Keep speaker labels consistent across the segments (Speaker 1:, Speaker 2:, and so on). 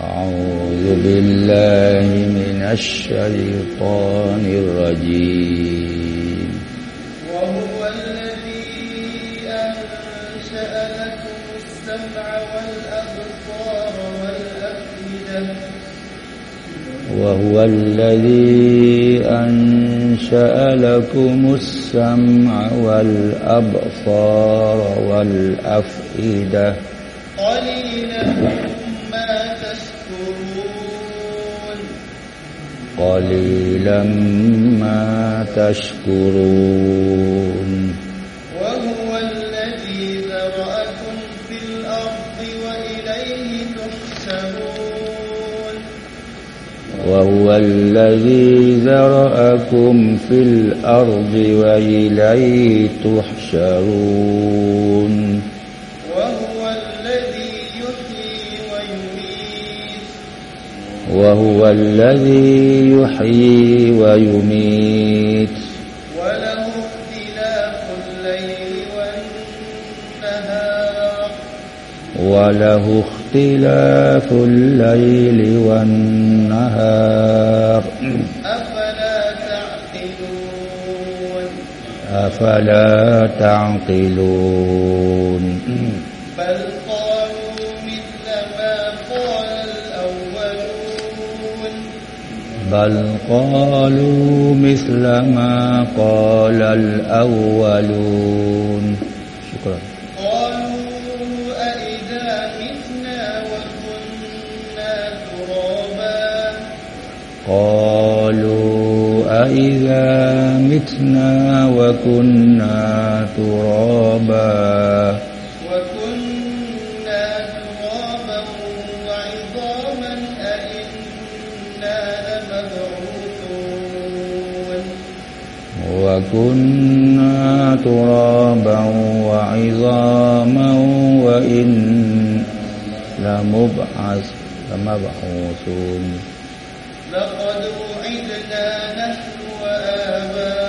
Speaker 1: أعوذ بالله من الشيطان الرجيم.
Speaker 2: وهو الذي أنشأ لكم السمع والأبصار والأفئدة.
Speaker 1: وهو الذي أنشأ لكم السمع والأبصار والأفئدة.
Speaker 2: قليلا ما تشكرون. وهو الذي ذرأكم في الأرض وإليه تحشرون.
Speaker 1: وهو الذي ذرأكم في الأرض وإليه تحشرون
Speaker 2: وهو الذي يحيي ويميت
Speaker 1: وهو الذي يحيي ويميت.
Speaker 2: وله اختلاف الليل والنهار.
Speaker 1: وله اختلاف الليل والنهار.
Speaker 2: أفلا تعقلون؟
Speaker 1: أفلا تعقلون؟
Speaker 2: بل قالوا مثل ما قال الأولون.
Speaker 1: شكرا.
Speaker 2: قالوا أئذا متنا وكنا ترابا.
Speaker 1: قالوا أئذا متنا وكنا ترابا
Speaker 2: وكنا ترابا وعظاما
Speaker 1: وإن لمبعث لمبعوثون.
Speaker 2: لقد وعدنا نحن وآباؤنا.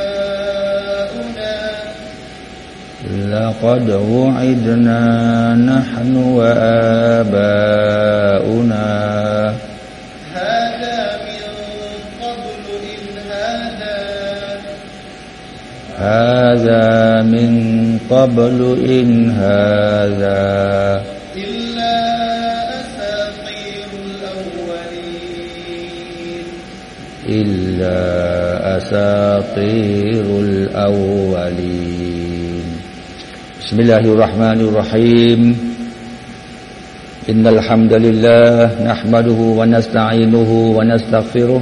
Speaker 1: لقد وعدنا نحن وآباؤنا.
Speaker 2: هذا من قبل إن هذا. إلا أساطير الأولين.
Speaker 1: إلا أساطير الأولين. بسم الله الرحمن الرحيم. إن الحمد لله نحمده ونستعينه ونستغفره.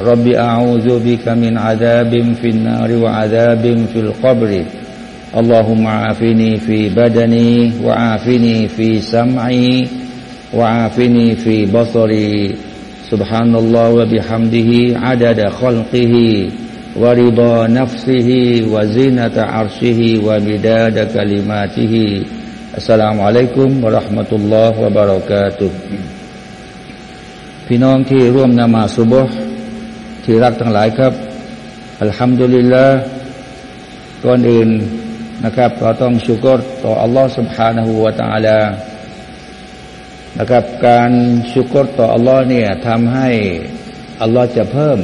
Speaker 1: رب أعوذ بك من عذاب في النار وعذاب في القبر اللهم عافني في بدني وعافني في سمعي وعافني في بصري سبحان الله وبحمده عدد خلقه ورضا نفسه وزينة عرشه ومداد كلماته السلام عليكم ورحمة الله وبركاته พี่น้องที่ร่วมนมาสุบฮ์ ที่รักทั้งหลายครับอัลฮัมดุลิลละก่อนอื่นนะครับ เราต้องชูกรต่ออัลลอฮ์สุบฮานาหูวาตาลานะครับ การชูกรต่ออัลลอฮ์เนี่ยทำให้อัลลอฮ์จะเพิ่ม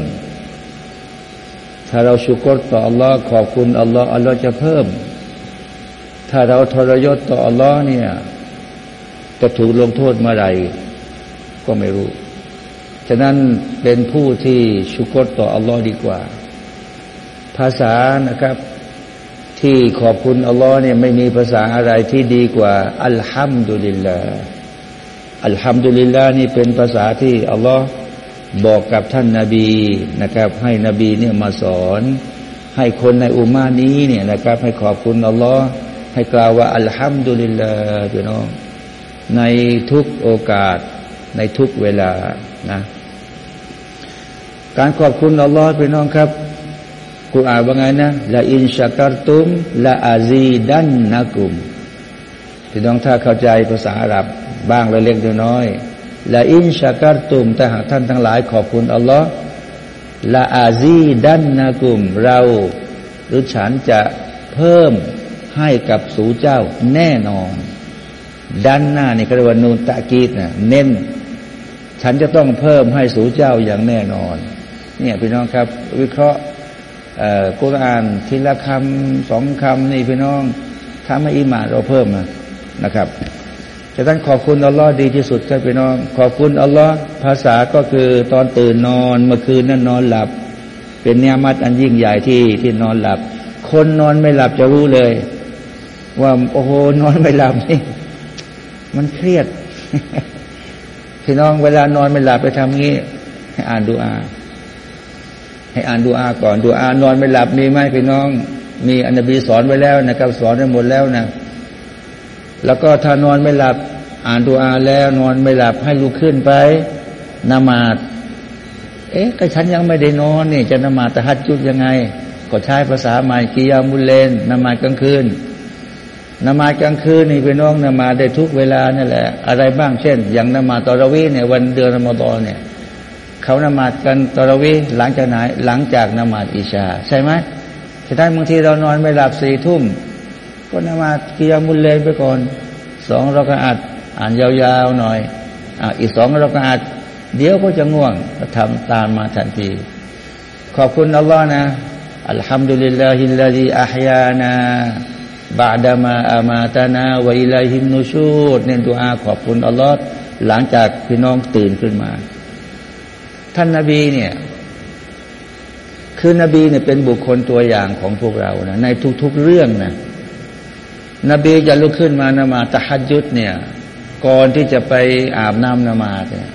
Speaker 1: ถ้าเราชูกรต่ออัลลอฮ์ขอบคุณอัลลอฮ์อัลลอฮ์จะเพิ่ม ถ้าเราทรยศต่ออัลลอฮ์เนี่ยจะถูกลงโทษเมื่อไหร่ก็ไม่รู้ ฉะนั้นเป็นผู้ที่ชุกรต่ออัลลอฮ์ดีกว่า ภาษานะครับ ที่ขอบคุณอัลลอฮ์เนี่ยไม่มีภาษาอะไรที่ดีกว่า อัลฮัมดุลิลลาห์อัลฮัมดุลิลลาห์นี่เป็นภาษาที่อัลลอฮ์บอกกับท่านนาบีนะครับ ให้นบีเนี่ยมาสอน ให้คนในอุมานี้เนี่ยนะครับ ให้ขอบคุณอัลลอฮ์ให้กล่าวว่าอัลฮัมดุลิลลาห์พี่น้องในทุกโอกาสในทุกเวลานะ การขอบคุณอัลลอฮ์พี่น้องครับกุรอานว่าไงนะละอินชัการตุมละอาซีดันนะกุมพี่น้องถ้าเข้าใจภาษาอาหรับบ้างเล็กๆน้อยละอินชัการตุมแต่หากท่านทั้งหลายขอบคุณอัลลอฮ์ละอาซีดันนะกุม เรา หรือฉันจะเพิ่มให้กับสู่เจ้าแน่นอน ด้านหน้านี่ก็เรียกว่านูนตะกีดนะเน้น ฉันจะต้องเพิ่มให้สู่เจ้าอย่างแน่นอน เนี่ยพี่น้องครับ วิเคราะห์กุรอานทีละคำสองคำนี่พี่น้องทำให้อิมาเราเพิ่มนะนะครับจะต้องขอบคุณอัลลอฮ์ดีที่สุดครับพี่น้อง ขอบคุณอัลลอฮ์ภาษาก็คือตอนตื่นนอนเมื่อคืนนั้นนอนหลับ เป็นเนียมัดอันยิ่งใหญ่ที่ที่นอนหลับ คนนอนไม่หลับจะรู้เลย ว่าโอ้โหนอนไม่หลับนี่มันเครียดพี่น้องเวลานอนไม่หลับไปทำงี้ ให้อ่านดูอา ให้อ่านดูอาก่อนดูอานอนไม่หลับมีไหมพี่น้อง มีอันบีสอนไว้แล้วนะครับ สอนไว้หมดแล้วนะ แล้วก็ถ้านอนไม่หลับ อ่านดูอาแล้ว นอนไม่หลับให้ลุกขึ้นไปนมาดเอ๊ะก็ฉันยังไม่ได้นอนนี่จะนมาตะฮัดจุดยังไง ก็ใช้ภาษาใหม่กิยามุลเลนนมาดกลางคืนนมาดกลางคืนนี่พี่น้องนมาได้ทุกเวลานี่แหละ อะไรบ้างเช่น อย่างนมาตอรวีเนี่ยวันเดือนรอมฎอนเนี่ย เขานมาดกันตรวีหลังจากไหนหลังจากนมาดอิชา ใช่ไหมฉะนั้นบางทีเรานอนไม่หลับสี่ทุ่มก็นมาดกิยามุลเลนไปก่อนสองเราก็อัดอ่านยาวๆหน่อยอ่าอีกสองเราก็อัดเดี๋ยวก็จะง่วงก็ทำตามมาทันที ขอบคุณอัลลอฮ์นะالحمد لله الذي أحيانا بعد ما أماتنا وإليه النشورเน้นตัวอาขอบคุณอัลลอฮ์หลังจากพี่น้องตื่นขึ้นมา ท่านนาบีเนี่ยคือนบีเนี่ยเป็นบุคคลตัวอย่างของพวกเรานะในทุกๆเรื่องนะนบีจะลุกขึ้นมานมาตะฮัดยุดเนี่ย ก่อนที่จะไปอาบน้ำนมาเนี่ย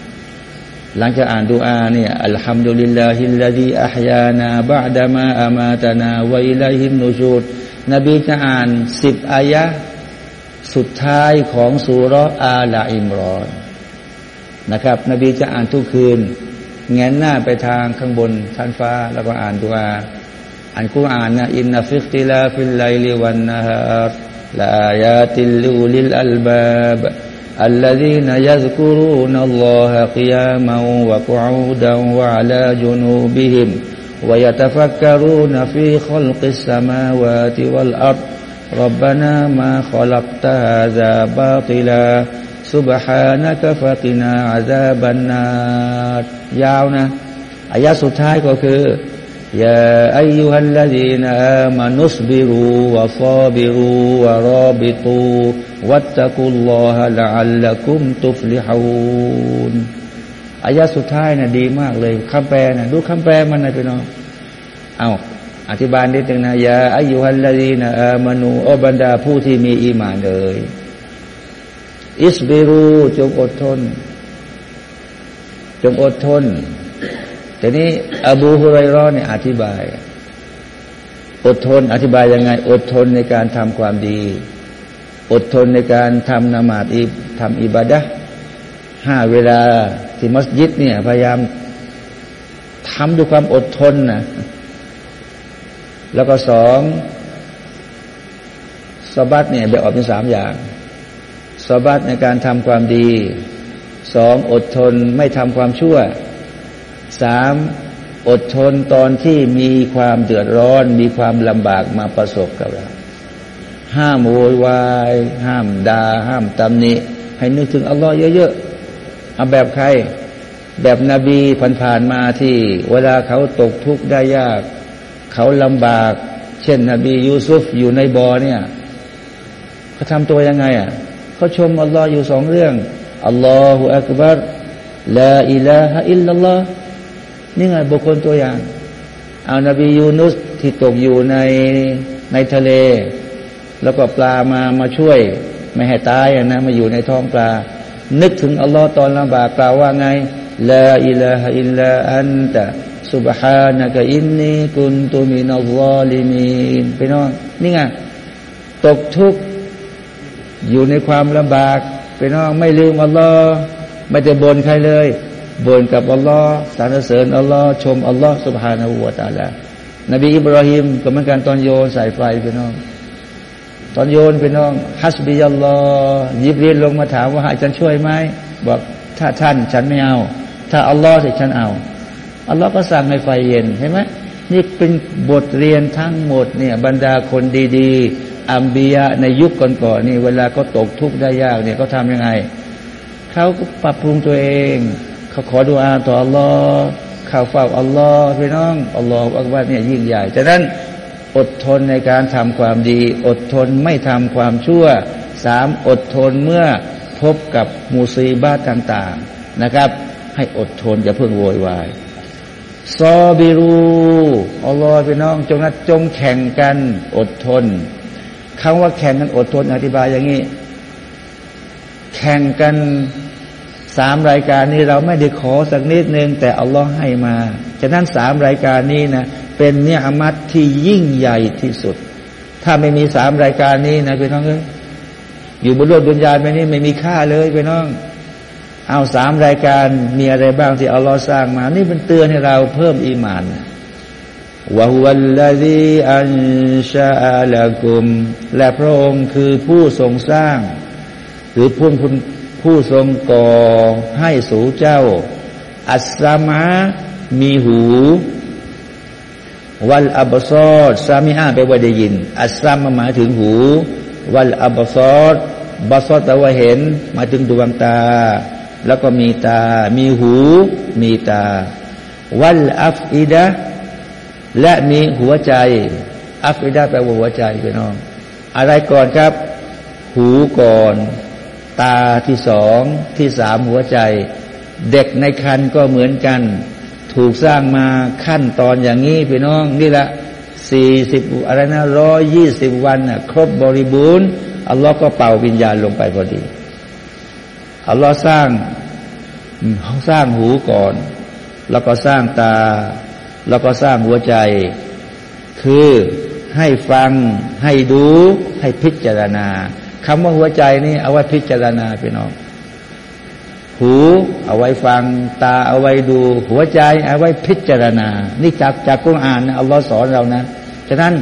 Speaker 1: หลังจากอ่านดูอาเนี่ยอัลฮัมดุลิลลาฮิลลาดีอัฮยานาบะดามาอามาตานาวอิลัยฮิมนูชูดนบีจะอ่านสิบอายะสุดท้ายของสุรอาลาอิมรอนนะครับ นบีจะอ่านทุกคืน เงนหน้าไปทางข้างบนชั้นฟ้า แล้วก็อ่านดูอาอ่านกุรอานนะอินนัฟิกติลาฟิลไลลิวันนะฮารลาอายาติลูลิลอัลบาบ الذين يذكرون الله قياما وقعودا وعلى جنوبهم ويتفكرون في خلق السماوات والأرض ربنا ما خلقت هذا باطلا สุบฮานะกฟะตินาอาซาบันนายาวนะอายะสุดท้ายก็คือยาอายุฮัลลดีนามนุสบิรูวะฟาบิรูวะรอบิตูวัตตะกุลลอฮะละอัลละกุมตุฟลิฮูนอายะสุดท้ายนะ่ะดีมากเลยคำแปลนะ่ะดูคำแปลมันนะพี่น้องเอาอธิบายนิดหนึ่งนะยาอายุฮัลลดีนะามานูอบรรดาผู้ที่มีอีมานเลย อิสบิรูจงอดทน จงอดทนทีนี้ อบูฮุไรรอเนี่ยอธิบาย อดทน อธิบายยังไง อดทนในการทำความดี อดทนในการทำนามาตอีทำอิบาดะห้าเวลาที่มัสยิดเนี่ยพยายามทำด้วยความอดทนนะแล้วก็สองสบัดเนี่ยแบ่งออกเป็นสามอย่าง สบัดในการทำความดีสองอดทนไม่ทำความชั่วสามอดทนตอนที่มีความเดือดร้อน มีความลำบากมาประสบกับเราห้ามโวยวายห้ามดา่าห้ามตำหนิให้นึกถึงอัลลอฮ์เยอะๆเอาแบบใคร แบบนบีผ่านๆมาที่ เวลาเขาตกทุกข์ได้ยาก เขาลำบาก เช่นนบียูซุฟอยู่ในบ่อเนี่ยเขาทำตัวยังไงอะ เขาชมอัลลอฮ์อยู่สองเรื่อง อัลลอฮฺอักบัร ลาอิลาฮะอิลลัลลอฮ์นี่ไงบุคคลตัวอย่างเอานบียูนุสที่ตกอยู่ในในทะเล แล้วก็ปลามามาช่วย ไม่ให้ตายนะมาอยู่ในท้องปลา นึกถึงอัลลอฮ์ตอนลำบากกล่าวว่าไงลาอิลาฮะอิลลาอันตะ سبحانك إني كنت من الظالمين พี่น้องนี่ไงตกทุกข์ อยู่ในความลำบากพี่น้องไม่ลืมอัลลอฮ์ไม่ได้บ่นใครเลยบ่นกับอัลลอฮ์สรรเสริญอัลลอฮ์ชมอัลลอฮ์สุบฮานาหูวาตาลานบีอิบราฮิมก็เหมือนกันตอนโยนใส่ไฟพี่น้อง ตอนโยนพี่น้องฮัสบิยัลลอฮ์ยิบรีนลงมาถามว่าให้ฉันช่วยไหมบอกถ้าท่านฉันไม่เอา ถ้าอัลลอฮ์สิฉันเอาอัลลอฮ์ก็สั่งให้ไฟเย็นเห็นไหมนี่เป็นบทเรียนทั้งหมดเนี่ยบรรดาคนดี ๆ อัมบียะในยุคก่อนๆนี่ เวลาเขาตกทุกข์ได้ยากเนี่ยเขาทำยังไง เขาก็ปรับปรุงตัวเอง เขาขอดูอาต่ออัลลอฮ์ข่าวเฝ้าอัลลอฮ์พี่น้องอัลลอฮ์อักบารเนี่ยยิ่งใหญ่ฉะนั้นอดทนในการทำความดี อดทนไม่ทำความชั่วสามอดทนเมื่อพบกับมูซีบาตต่าง ๆนะครับ ให้อดทนอย่าเพิ่งโวยวายซอบิรูอัลลอฮ์พี่น้อง จงนัดจงแข่งกัน อดทน คำว่าแข่งกันอดทนอธิบายอย่างนี้ แข่งกันสามรายการนี้เราไม่ได้ขอสักนิดนึง แต่อัลลอฮ์ให้มาฉะนั้นสามรายการนี้นะเป็นเนื้อมัดที่ยิ่งใหญ่ที่สุด ถ้าไม่มีสามรายการนี้นะพี่น้องเอ้ยอยู่บนโลกดุนยาไปนี่ไม่มีค่าเลยพี่น้อง เอาสามรายการมีอะไรบ้างที่อัลลอฮ์สร้างมา นี่เป็นเตือนให้เราเพิ่มอีมานวะ ฮุวัลลดีอันชาอัลกุมและพระองค์คือผู้ทรงสร้าง หรือผู้ผู้ทรงก่อให้สู่เจ้า อัสลามะมีหู วัลอับซอดซามิอาไปว่าได้ยิน อัสลามหมายถึงหู วัลอับซอดบาซอดแปลว่าเห็นมาถึงดวงตา แล้วก็มีตา มีหู มีตา วัลอัฟอิดะ และมีหัวใจ อัฟอิดะแปลว่าหัวใจพี่น้อง อะไรก่อนครับ หูก่อน ตาที่สองที่สามหัวใจ เด็กในคันก็เหมือนกัน ถูกสร้างมาขั้นตอนอย่างนี้พี่น้องนี่แหละสี่สิบอะไรนะร้อยยี่สิบวันนะครบบริบูรณ์อัลลอฮ์ก็เป่าวิญญาณลงไปพอดีอัลลอฮ์สร้างสร้างหูก่อน แล้วก็สร้างตา แล้วก็สร้างหัวใจ คือให้ฟังให้ดูให้พิจารณาคำว่าหัวใจนี่เอาไว้พิจารณาพี่น้อง หูเอาไว้ฟัง ตาเอาไว้ดู หัวใจเอาไว้พิจารณา นี่จากจากกุณอ่านนะอัลลอฮ์สอนเรานะฉะนั้น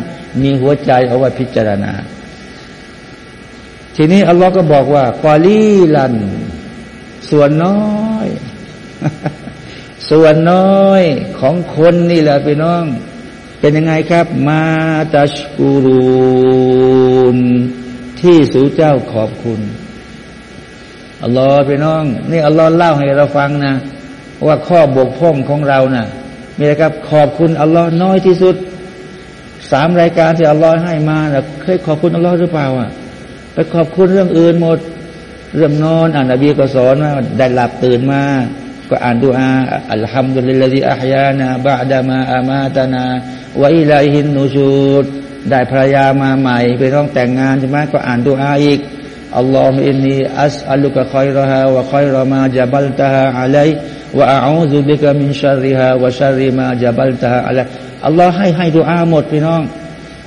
Speaker 1: มีหัวใจเอาไว้พิจารณา ทีนี้อัลลอฮ์ก็บอกว่ากอลีลัน ส่วนน้อย ส่วนน้อยของคนนี่แหละพี่น้อง เป็นยังไงครับ มาตัชกูรูนที่สู่เจ้าขอบคุณอัลลอฮ์พี่น้อง นี่อัลลอฮ์เล่าให้เราฟังนะ ว่าข้อบกพร่องของเรานะ่ะมีอะไรครับ ขอบคุณอัลลอฮ์น้อยที่สุดสามรายการที่อัลลอฮ์ให้มานะเคยขอบคุณอัลลอฮ์หรือเปล่าอะไปขอบคุณเรื่องอื่นหมด เรื่องนอนอ่านนบีก็สอนว่าได้หลับตื่นมา ก็อ่านดูอาอัลฮัมดุลิลลาฮิอัฮยานาบะดามาอามาตานาวะอิลัยฮินนูชูดได้ภรรยามาใหม่ไปต้องแต่งงานใช่ไหมก็อ่านดูอาอีกอัลลอฮฺอินนีอัสอัลุกะคอยรฮาวะคอยรมาจับัลตาฮาอะลัยวะอาอูซุบิกะมินชาริฮาวะชาริมาจับัลตาฮาอะลัยอัลลอฮ์ให้ให้ดูอาหมดพี่น้อง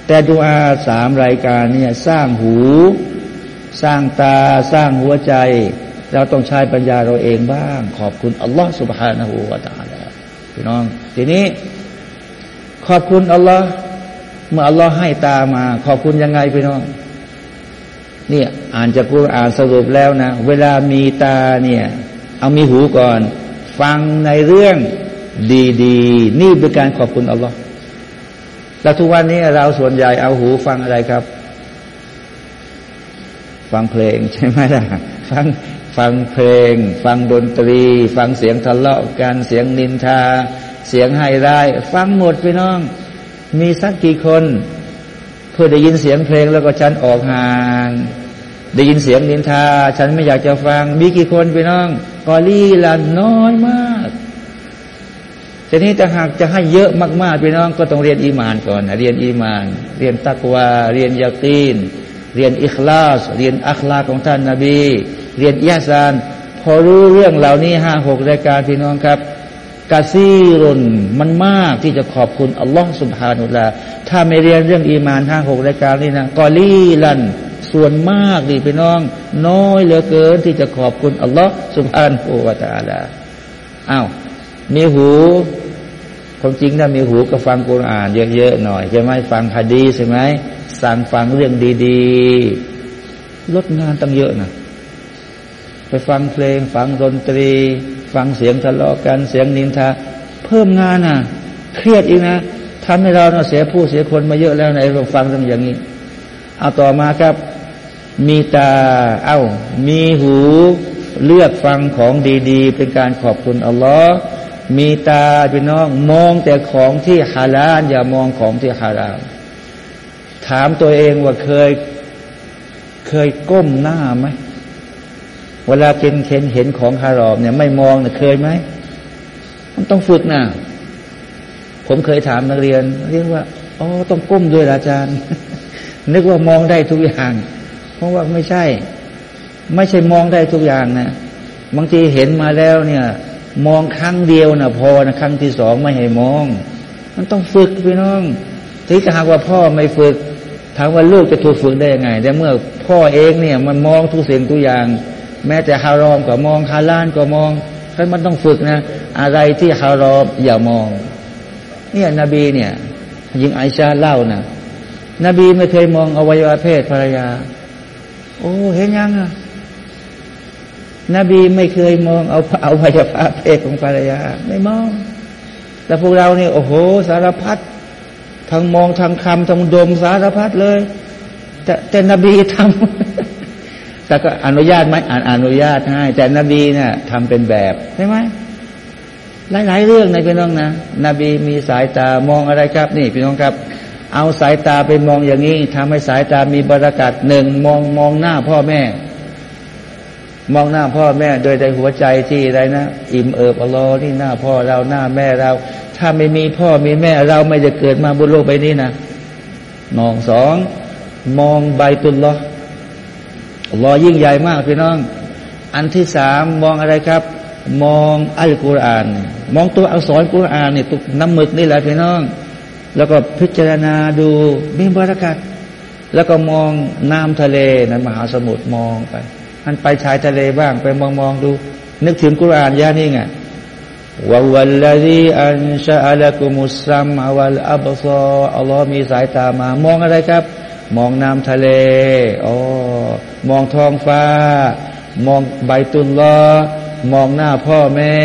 Speaker 1: แต่ดูอาสามรายการเนี่ยสร้างหู สร้างตาสร้างหัวใจ เราต้องใช้ปัญญาเราเองบ้าง ขอบคุณอัลลอฮ์สุบฮานาหูวาตาแล้วพี่น้อง ทีนี้ ขอบคุณอัลลอฮ์เมื่ออัลลอฮ์ให้ตามา ขอบคุณยังไงพี่น้อง เนี่ยอ่านจากกุรอานสรุปแล้วนะ เวลามีตาเนี่ย เอามีหูก่อน ฟังในเรื่องดีๆ นี่เป็นการขอบคุณอัลลอฮ์แล้วทุกวันนี้เราส่วนใหญ่เอาหูฟังอะไรครับ ฟังเพลงใช่ไหมล่ะ ฟัง ฟังเพลง ฟังดนตรี ฟังเสียงทะเลาะกันเสียงนินทา เสียงให้ร้าย ฟังหมดพี่น้อง มีสักกี่คน เพื่อได้ยินเสียงเพลงแล้วก็ฉันออกห่างได้ยินเสียงนินทา ฉันไม่อยากจะฟัง มีกี่คนพี่น้องกอลี่ละน้อยมากทีนี้แต่หากจะให้เยอะมากๆพี่น้องก็ต้องเรียนอีมานก่อนเรียนอีมาน เรียนตักวา เรียนยาตีน เรียนอิคลาส เรียนอัคลาของท่านนาบี เรียนอิยาซานพอรู้เรื่องเหล่านี้ห้าหกรายการพี่น้องครับกาซีรุนมันมากที่จะขอบคุณอัลลอฮ์สุบฮานุลาถ้าไม่เรียนเรื่องอีมานห้าหกรายการนี่นะกอลีลัน ส่วนมากดีพี่น้อง น้อยเหลือเกินที่จะขอบคุณอัลลอฮ์สุบฮานุวาตาลาอ้าวมีหูความจริงถ้ามีหูก็ฟังกุรอานเยอะๆหน่อยใช่ไหมฟังฮะดีใช่ไหมสั่งฟังเรื่องดี ๆ ลดงานตั้งเยอะนะ ไปฟังเพลง ฟังดนตรี ฟังเสียงทะเลาะกันเสียงนินทา เพิ่มงานอะ เครียดอีกนะทำให้เราเสียผู้เสียคนมาเยอะแล้วในเราฟังเรื่องอย่างนี้ เอาต่อมาครับ มีตาเอา้า มีหูเลือกฟังของดี ๆ เป็นการขอบคุณอัลลอฮ์มีตาพี่น้องมองแต่ของที่ฮาลาลอย่ามองของที่ฮารามถามตัวเองว่าเคย เคยก้มหน้าไหม เวลาเห็นเห็นเห็นของฮารอมเนี่ยไม่มองเนี่ยเคยไหมมันต้องฝึกนะผมเคยถามนักเรียน เรียกว่าอ๋อต้องก้มด้วยอาจารย์ นึกว่ามองได้ทุกอย่าง เพราะว่าไม่ใช่ ไม่ใช่มองได้ทุกอย่างนะบางทีเห็นมาแล้วเนี่ย มองครั้งเดียวนะพอนะครั้งที่สองไม่ให้มอง มันต้องฝึกพี่น้องที่จะหากว่าพ่อไม่ฝึกถามว่าลูกจะถูกฝึกได้ยังไงแต่เมื่อพ่อเองเนี่ย มันมองทุกสิ่งทุกอย่าง แม้แต่ฮารอมก็มองฮาลานก็มองท่านมันต้องฝึกนะ อะไรที่ฮารอมอย่ามอง เนี่ยนบีเนี่ยยิงไอชาเล่านะนบีไม่เคยมองอวัยวะเพศภรรยา โอ้เห็นยังอะนบีไม่เคยมองเอาเอาวัยวะเพศของภรรยา ไม่มอง แต่พวกเราเนี่ยโอ้โห สารพัดทั้งมองทั้งคำทั้งดมสารพัดเลย แต่แต่นบีทำ แต่ก็อนุญาตไหมอ่านอนุญาตให้ แต่นบีเนี่ยทำเป็นแบบใช่ไหมหลาย ๆ เรื่องในพี่น้องนะนบีมีสายตามองอะไรครับ นี่พี่น้องครับ เอาสายตาไปมองอย่างนี้ทำให้สายตามีบรรยากาศหนึ่งมองมองหน้าพ่อแม่ มองหน้าพ่อแม่โดยในหัวใจที่อะไรนะอิ่มเอิบอลอนี่หน้าพ่อเราหน้าแม่เรา ถ้าไม่มีพ่อมีแม่เราไม่จะเกิดมาบนโลกใบนี้นะมองสองมองใบตุลลอ รอยิ่งใหญ่มากพี่น้อง อันที่สามมองอะไรครับ มองอัลกุรอาน มองตัวอักษรกุรอานเนี่ยตุกน้ำหมึกนี่แหละพี่น้อง แล้วก็พิจารณาดูมีบรรยากาศแล้วก็มองน้ำทะเลในมหาสมุทรมองไปมันไปชายทะเลบ้างไปมองมองดู นึกถึงกุรอานย่านี่ไงวะวัลลดีอันชาอัลกุมุสซัมอวัลอับซออัลลอฮ์มีสายตามามองอะไรครับ มองน้ำทะเลอ๋อมองท้องฟ้า มองใบตุนลลอมองหน้าพ่อแม่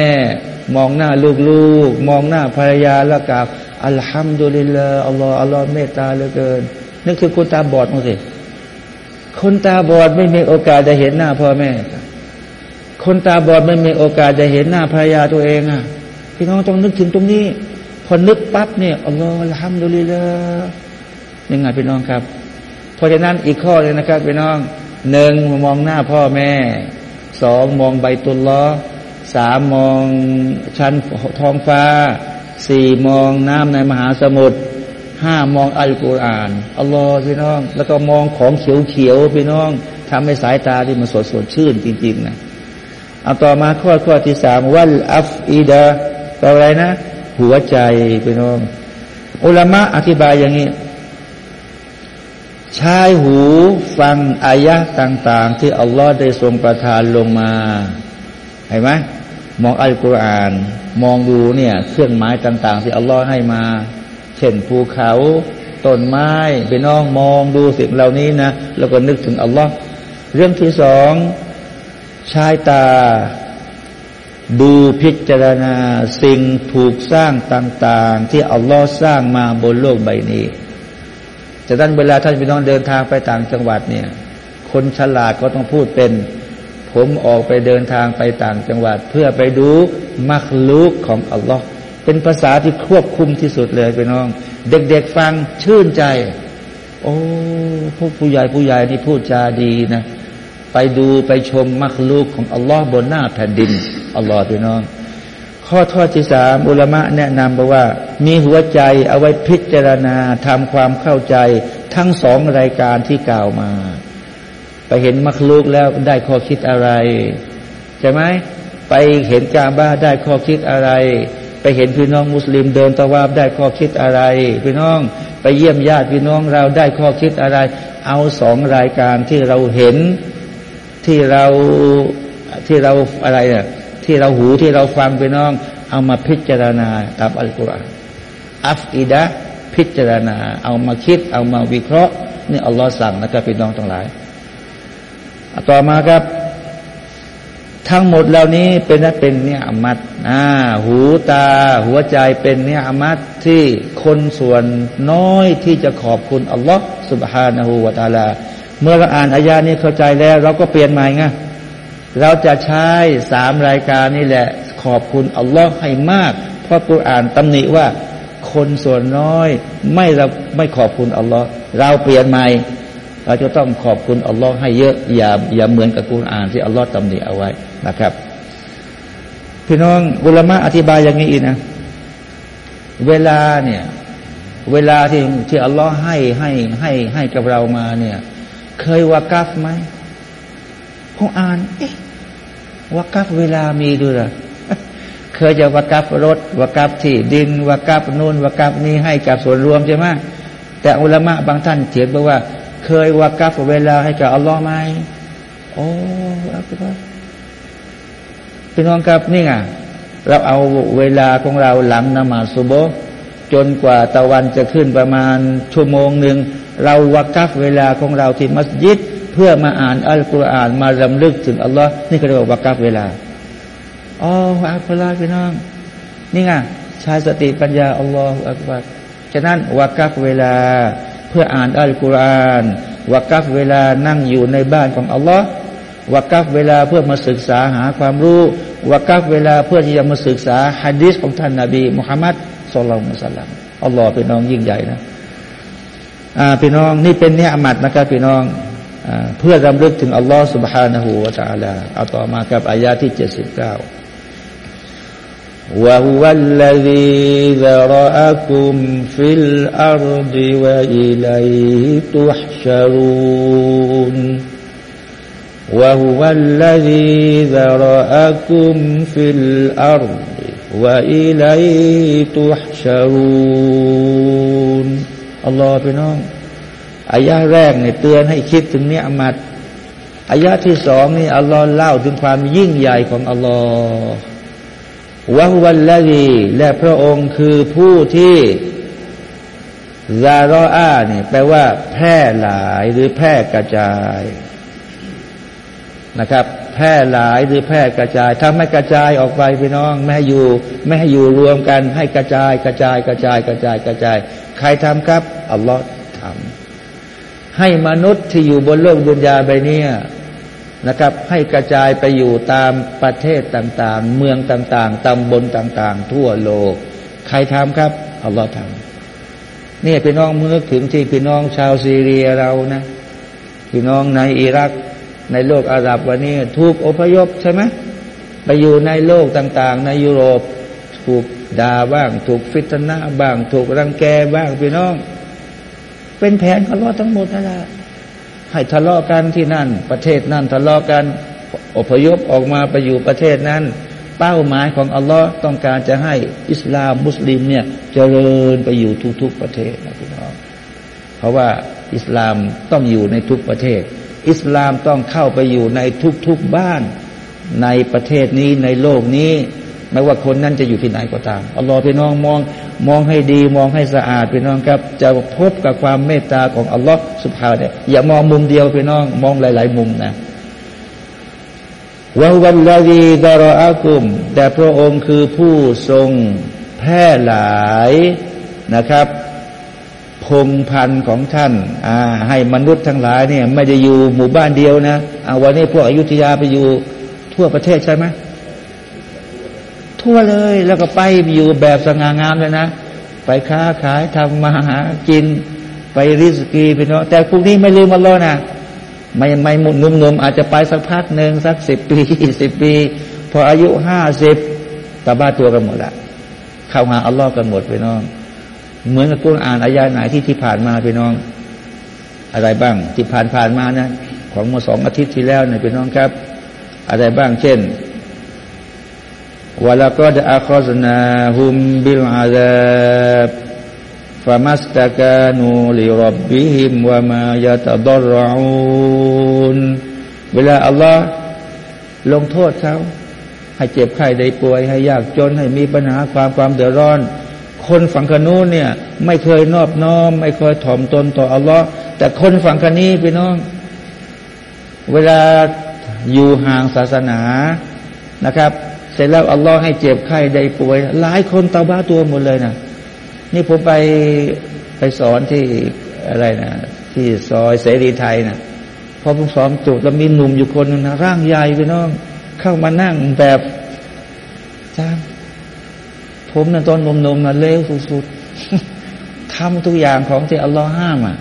Speaker 1: มองหน้าลูกๆ มองหน้าภรรยาแล้วกับอัลฮัมดุลิลลาอัลลอฮ์อัลลอฮ์เมตตาเหลือเกินนึกถึงคนตาบอดมั้งสิคนตาบอดไม่มีโอกาสจะเห็นหน้าพ่อแม่ คนตาบอดไม่มีโอกาสจะเห็นหน้าภรรยาตัวเองอะพี่น้องต้องนึกถึงตรงนี้ พอนึกปั๊บเนี่ยอัลลอฮ์อัลฮัมดุลิลลาห์ยังไงพี่น้องครับ เพราะฉะนั้นอีกข้อเลยนะครับพี่น้องหนึ่งมองหน้าพ่อแม่สองมองใบตุลล้อสามมองชั้นท้องฟ้าสี่มองน้ำในมหาสมุทรห้ามองอัลกุรอานอัลลอฮ์พี่น้อง แล้วก็มองของเขียวเขียวพี่น้องทำให้สายตาที่มันสดสดชื่นจริงๆนะเอาต่อมาข้อข้อที่สามวัลอัฟอีดาแปลอะไรนะ หัวใจพี่น้อง อุลามะอธิบายอย่างนี้ ชายหูฟังอายะต่าง ๆ ที่อัลลอฮ์ได้ทรงประทานลงมา เห็นไหมมองอัลกุรอาน มองดูเนี่ยเครื่องไม้ต่าง ๆ ที่อัลลอฮ์ให้มา เช่นภูเขาต้นไม้ไปน้องมองดูสิ่งเหล่านี้นะ แล้วก็นึกถึงอัลลอฮ์เรื่องที่สองชายตา ดูพิจารณาสิ่งถูกสร้างต่าง ๆ ที่อัลลอฮ์สร้างมาบนโลกใบนี้ แต่ท่านเวลาท่านพี่น้องเดินทางไปต่างจังหวัดเนี่ย คนฉลาดก็ต้องพูดเป็น ผมออกไปเดินทางไปต่างจังหวัด เพื่อไปดูมักลุกของอัลลอฮ์เป็นภาษาที่ควบคุมที่สุดเลยพี่น้อง เด็กๆฟังชื่นใจ โอ้พวกผู้ใหญ่ผู้ใหญ่นี่พูดจาดีนะ ไปดูไปชมมักลูกของอัลลอฮ์บนหน้าแผ่นดินอัลลอฮ์พี่น้อง ข้อทอดที่สามอุลมะแนะนำบอกว่า มีหัวใจเอาไว้พิจารณาทำความเข้าใจทั้งสองรายการที่กล่าวมา ไปเห็นมักลูกแล้วได้ข้อคิดอะไรใช่ไหมไปเห็นกาบ้าได้ข้อคิดอะไร ไปเห็นพี่น้องมุสลิมเดินตะวาบได้ข้อคิดอะไร พี่น้องไปเยี่ยมญาติพี่น้องเราได้ข้อคิดอะไร เอาสองรายการที่เราเห็นที่เราที่เราอะไรเนี่ย ที่เราหูที่เราฟังไปน้อง เอามาพิจารณาตามอัลกุรอานอัฟอิดะพิจารณา เอามาคิด เอามาวิเคราะห์นี่อัลลอฮ์สั่งนะครับพี่น้องทั้งหลาย ต่อมาครับ ทั้งหมดเหล่านี้เป็นนั้นเป็นเนี่ยอามัดอ่าหูตา หัวใจเป็นเนี่ยอามัดที่คนส่วนน้อยที่จะขอบคุณอัลลอฮ์สุบฮานาหูวาตาลา เมื่อเราอ่านอายานี้เข้าใจแล้ว เราก็เปลี่ยนใหม่ไง เราจะใช้สามรายการนี่แหละ ขอบคุณอัลลอฮ์ให้มาก เพราะกุรอานตำหนิว่า คนส่วนน้อย ไม่เราไม่ขอบคุณอัลลอฮ์เราเปลี่ยนใหม่เราจะต้องขอบคุณอัลลอฮ์ให้เยอะอย่าอย่าเหมือนกับกุรอานที่อัลลอฮ์ตำหนิเอาไว้นะครับ พี่น้องอุลามะอธิบายอย่างนี้อีกนะ เวลาเนี่ย เวลาที่ที่อัลลอฮ์ให้ให้ให้ให้กับเรามาเนี่ย เคยวากัฟไหม ผมอ่าน เอ๊ะวากัฟเวลามีด้วยหรอเคยจะวากัฟรถวากัฟที่ดินวากัฟนู่นวากัฟนี้ให้กับส่วนรวมใช่ไหมแต่อุลามะบางท่านเขียนบอกว่า เคยวากัฟเวลาให้กับอัลลอฮ์ไหมโอ้อัลลอฮ์พี่น้องครับนี่ไงเราเอาเวลาของเราหลังนมาสุโบจนกว่าตะวันจะขึ้นประมาณชั่วโมงหนึ่งเราวักัฟเวลาของเราที่มัสยิดเพื่อมาอ่านอัลกุรอานมารำลึกถึงอัลลอฮ์นี่ก็เรียกว่าวักัฟเวลาอ๋ออัลกุรอานพี่น้องนี่ไงใช้สติปัญญาอัลลอฮฺอักบัรฉะนั้นวักัฟเวลา เพื่ออ่านอัลกุรอานวักัฟเวลานั่งอยู่ในบ้านของอัลลอฮ์วากัฟเวลาเพื่อมาศึกษาหาความรู้วากัฟเวลาเพื่อที่จะมาศึกษาฮะดีษของท่านนาบีมุฮัมมัดสุลต่านสัลลัมอัลลอฮ์เป็นน้องยิ่งใหญ่นะอ่าพี่น้องนี่เป็นเนื้อมัดนะครับพี่น้อง เพื่อรำลึกถึงอัลลอฮ์ سبحانه และ تعالى เอาต่อมากับอายาที่เจ็ดสิบเก้า وهو الذي ذرأكم في الأرض وإليه تحشرون وهو الذي ذرأكم في الأرض وإليه تحشرون อัลล อายะแรกเนี่ยเตือนให้คิดถึงเนื้อมัดอายะที่สองนี่อัลลอฮ์เล่าถึงความยิ่งใหญ่ของอัลลอฮ์วะฮุวัลลดีและพระองค์คือผู้ที่ซารอาเนี่ยแปลว่า แพร่หลายหรือแพร่กระจายนะครับ แพร่หลายหรือแพร่กระจายถ้าไม่กระจายออกไปพี่น้อง ไม่ให้อยู่ ไม่ให้อยู่รวมกันให้กระจายกระจายกระจายกระจายกระจาย ใครทำครับอัลลอฮ์ทำ ให้มนุษย์ที่อยู่บนโลกดุนยาใบนี้นะครับ ให้กระจายไปอยู่ตามประเทศต่างๆ เมืองต่างๆตำบลต่างๆ ทั่วโลก ใครทำครับอัลลอฮ์ทำนี่พี่น้องเมื่อถึงที่พี่น้องชาวซีเรียเรานะพี่น้องในอิรักในโลกอาหรับวันนี้ถูกอพยพใช่ไหมไปอยู่ในโลกต่าง ๆ ในยุโรปถูกด่าบ้าง ถูกฟิตนาบ้าง ถูกรังแกบ้างพี่น้อง เป็นแผนทะเลาะทั้งหมดนั่นแหละให้ทะเลาะกันที่นั่น ประเทศนั่นทะเลาะกันอพยพออกมาไปอยู่ประเทศนั้น เป้าหมายของอัลลอฮ์ต้องการจะให้อิสลามมุสลิมเนี่ยจเจริญไปอยู่ทุกๆประเทศนะพี่น้องเพราะว่าอิสลามต้องอยู่ในทุกประเทศ อิสลามต้องเข้าไปอยู่ในทุกๆบ้านในประเทศนี้ในโลกนี้ ไม่ว่าคนนั้นจะอยู่ที่ไหนก็ตามอัลลอฮ์พี่น้องมอง มองให้ดีมองให้สะอาดพี่น้องครับ จะพบกับความเมตตาของอัลลอฮ์สุภาเนี่ยอย่ามองมุมเดียวพี่น้อง มองหลาย ๆ มุมนะวะวันลาดีดารออากุม แต่พระองค์คือผู้ทรงแพร่หลายนะครับ พงพันธ์ของท่านให้มนุษย์ทั้งหลายเนี่ยไม่ได้อยู่หมู่บ้านเดียวนะอาวันนี้พวกอยุธยาไปอยู่ทั่วประเทศใช่ไหม ทั่วเลย แล้วก็ไปอยู่แบบสง่างามเลยนะ ไปค้าขายทำมาหากิน ไปริสกีไปเนาะแต่พวกนี้ไม่ลืมอัลลอฮ์นะไม่ไม่มุนุ่มๆอาจจะไปสักพักหนึ่งสักสิบปีสิบปี พออายุห้าสิบตาบ้าตัวกันหมดละเข้าหาอัลลอฮ์กันหมดไปน้อง เหมือนกับกุณอ่านอายาไหนที่ที่ผ่านมาไปน้อง อะไรบ้างที่ผ่านผ่านมานะ ของเมาสองอาทิตย์ที่แล้วเนี่ยไปน้องครับ อะไรบ้างเช่น วลาก็จะอาคอสนาฮุมบิลอาซาบฟามัสตะกานูลิรับบิฮิมวามายาตดรรูนเวลาอัลลอฮ์ลงโทษเขาให้เจ็บไข้ได้ป่วย ให้ยากจนให้มีปัญหาความความเดือดร้อน คนฝั่งคนูนเนี่ย ไม่เคยนอบน้อม ไม่เคยถ่อมตนต่ออัลลอฮ์แต่คนฝั่งคนี้พี่น้อง เวลาอยู่ห่างศาสนานะครับ ร็จแล้วอัลลอฮ์ให้เจ็บไข้ได้ป่วย หลายคนตาบ้าตัวหมดเลยนะนี่ผมไปไปสอนที่อะไรนะที่ซอยเสรีไทยนะพอผมสอนจบแล้วมีหนุ่มอยู่คนนึงนะร่างใหญ่ไปน้อง เข้ามานั่งแบบจ้าผมนะตอนนมๆนะเลวสุดๆทำทุกอย่างของที่อัลลอฮ์ห้ามอะ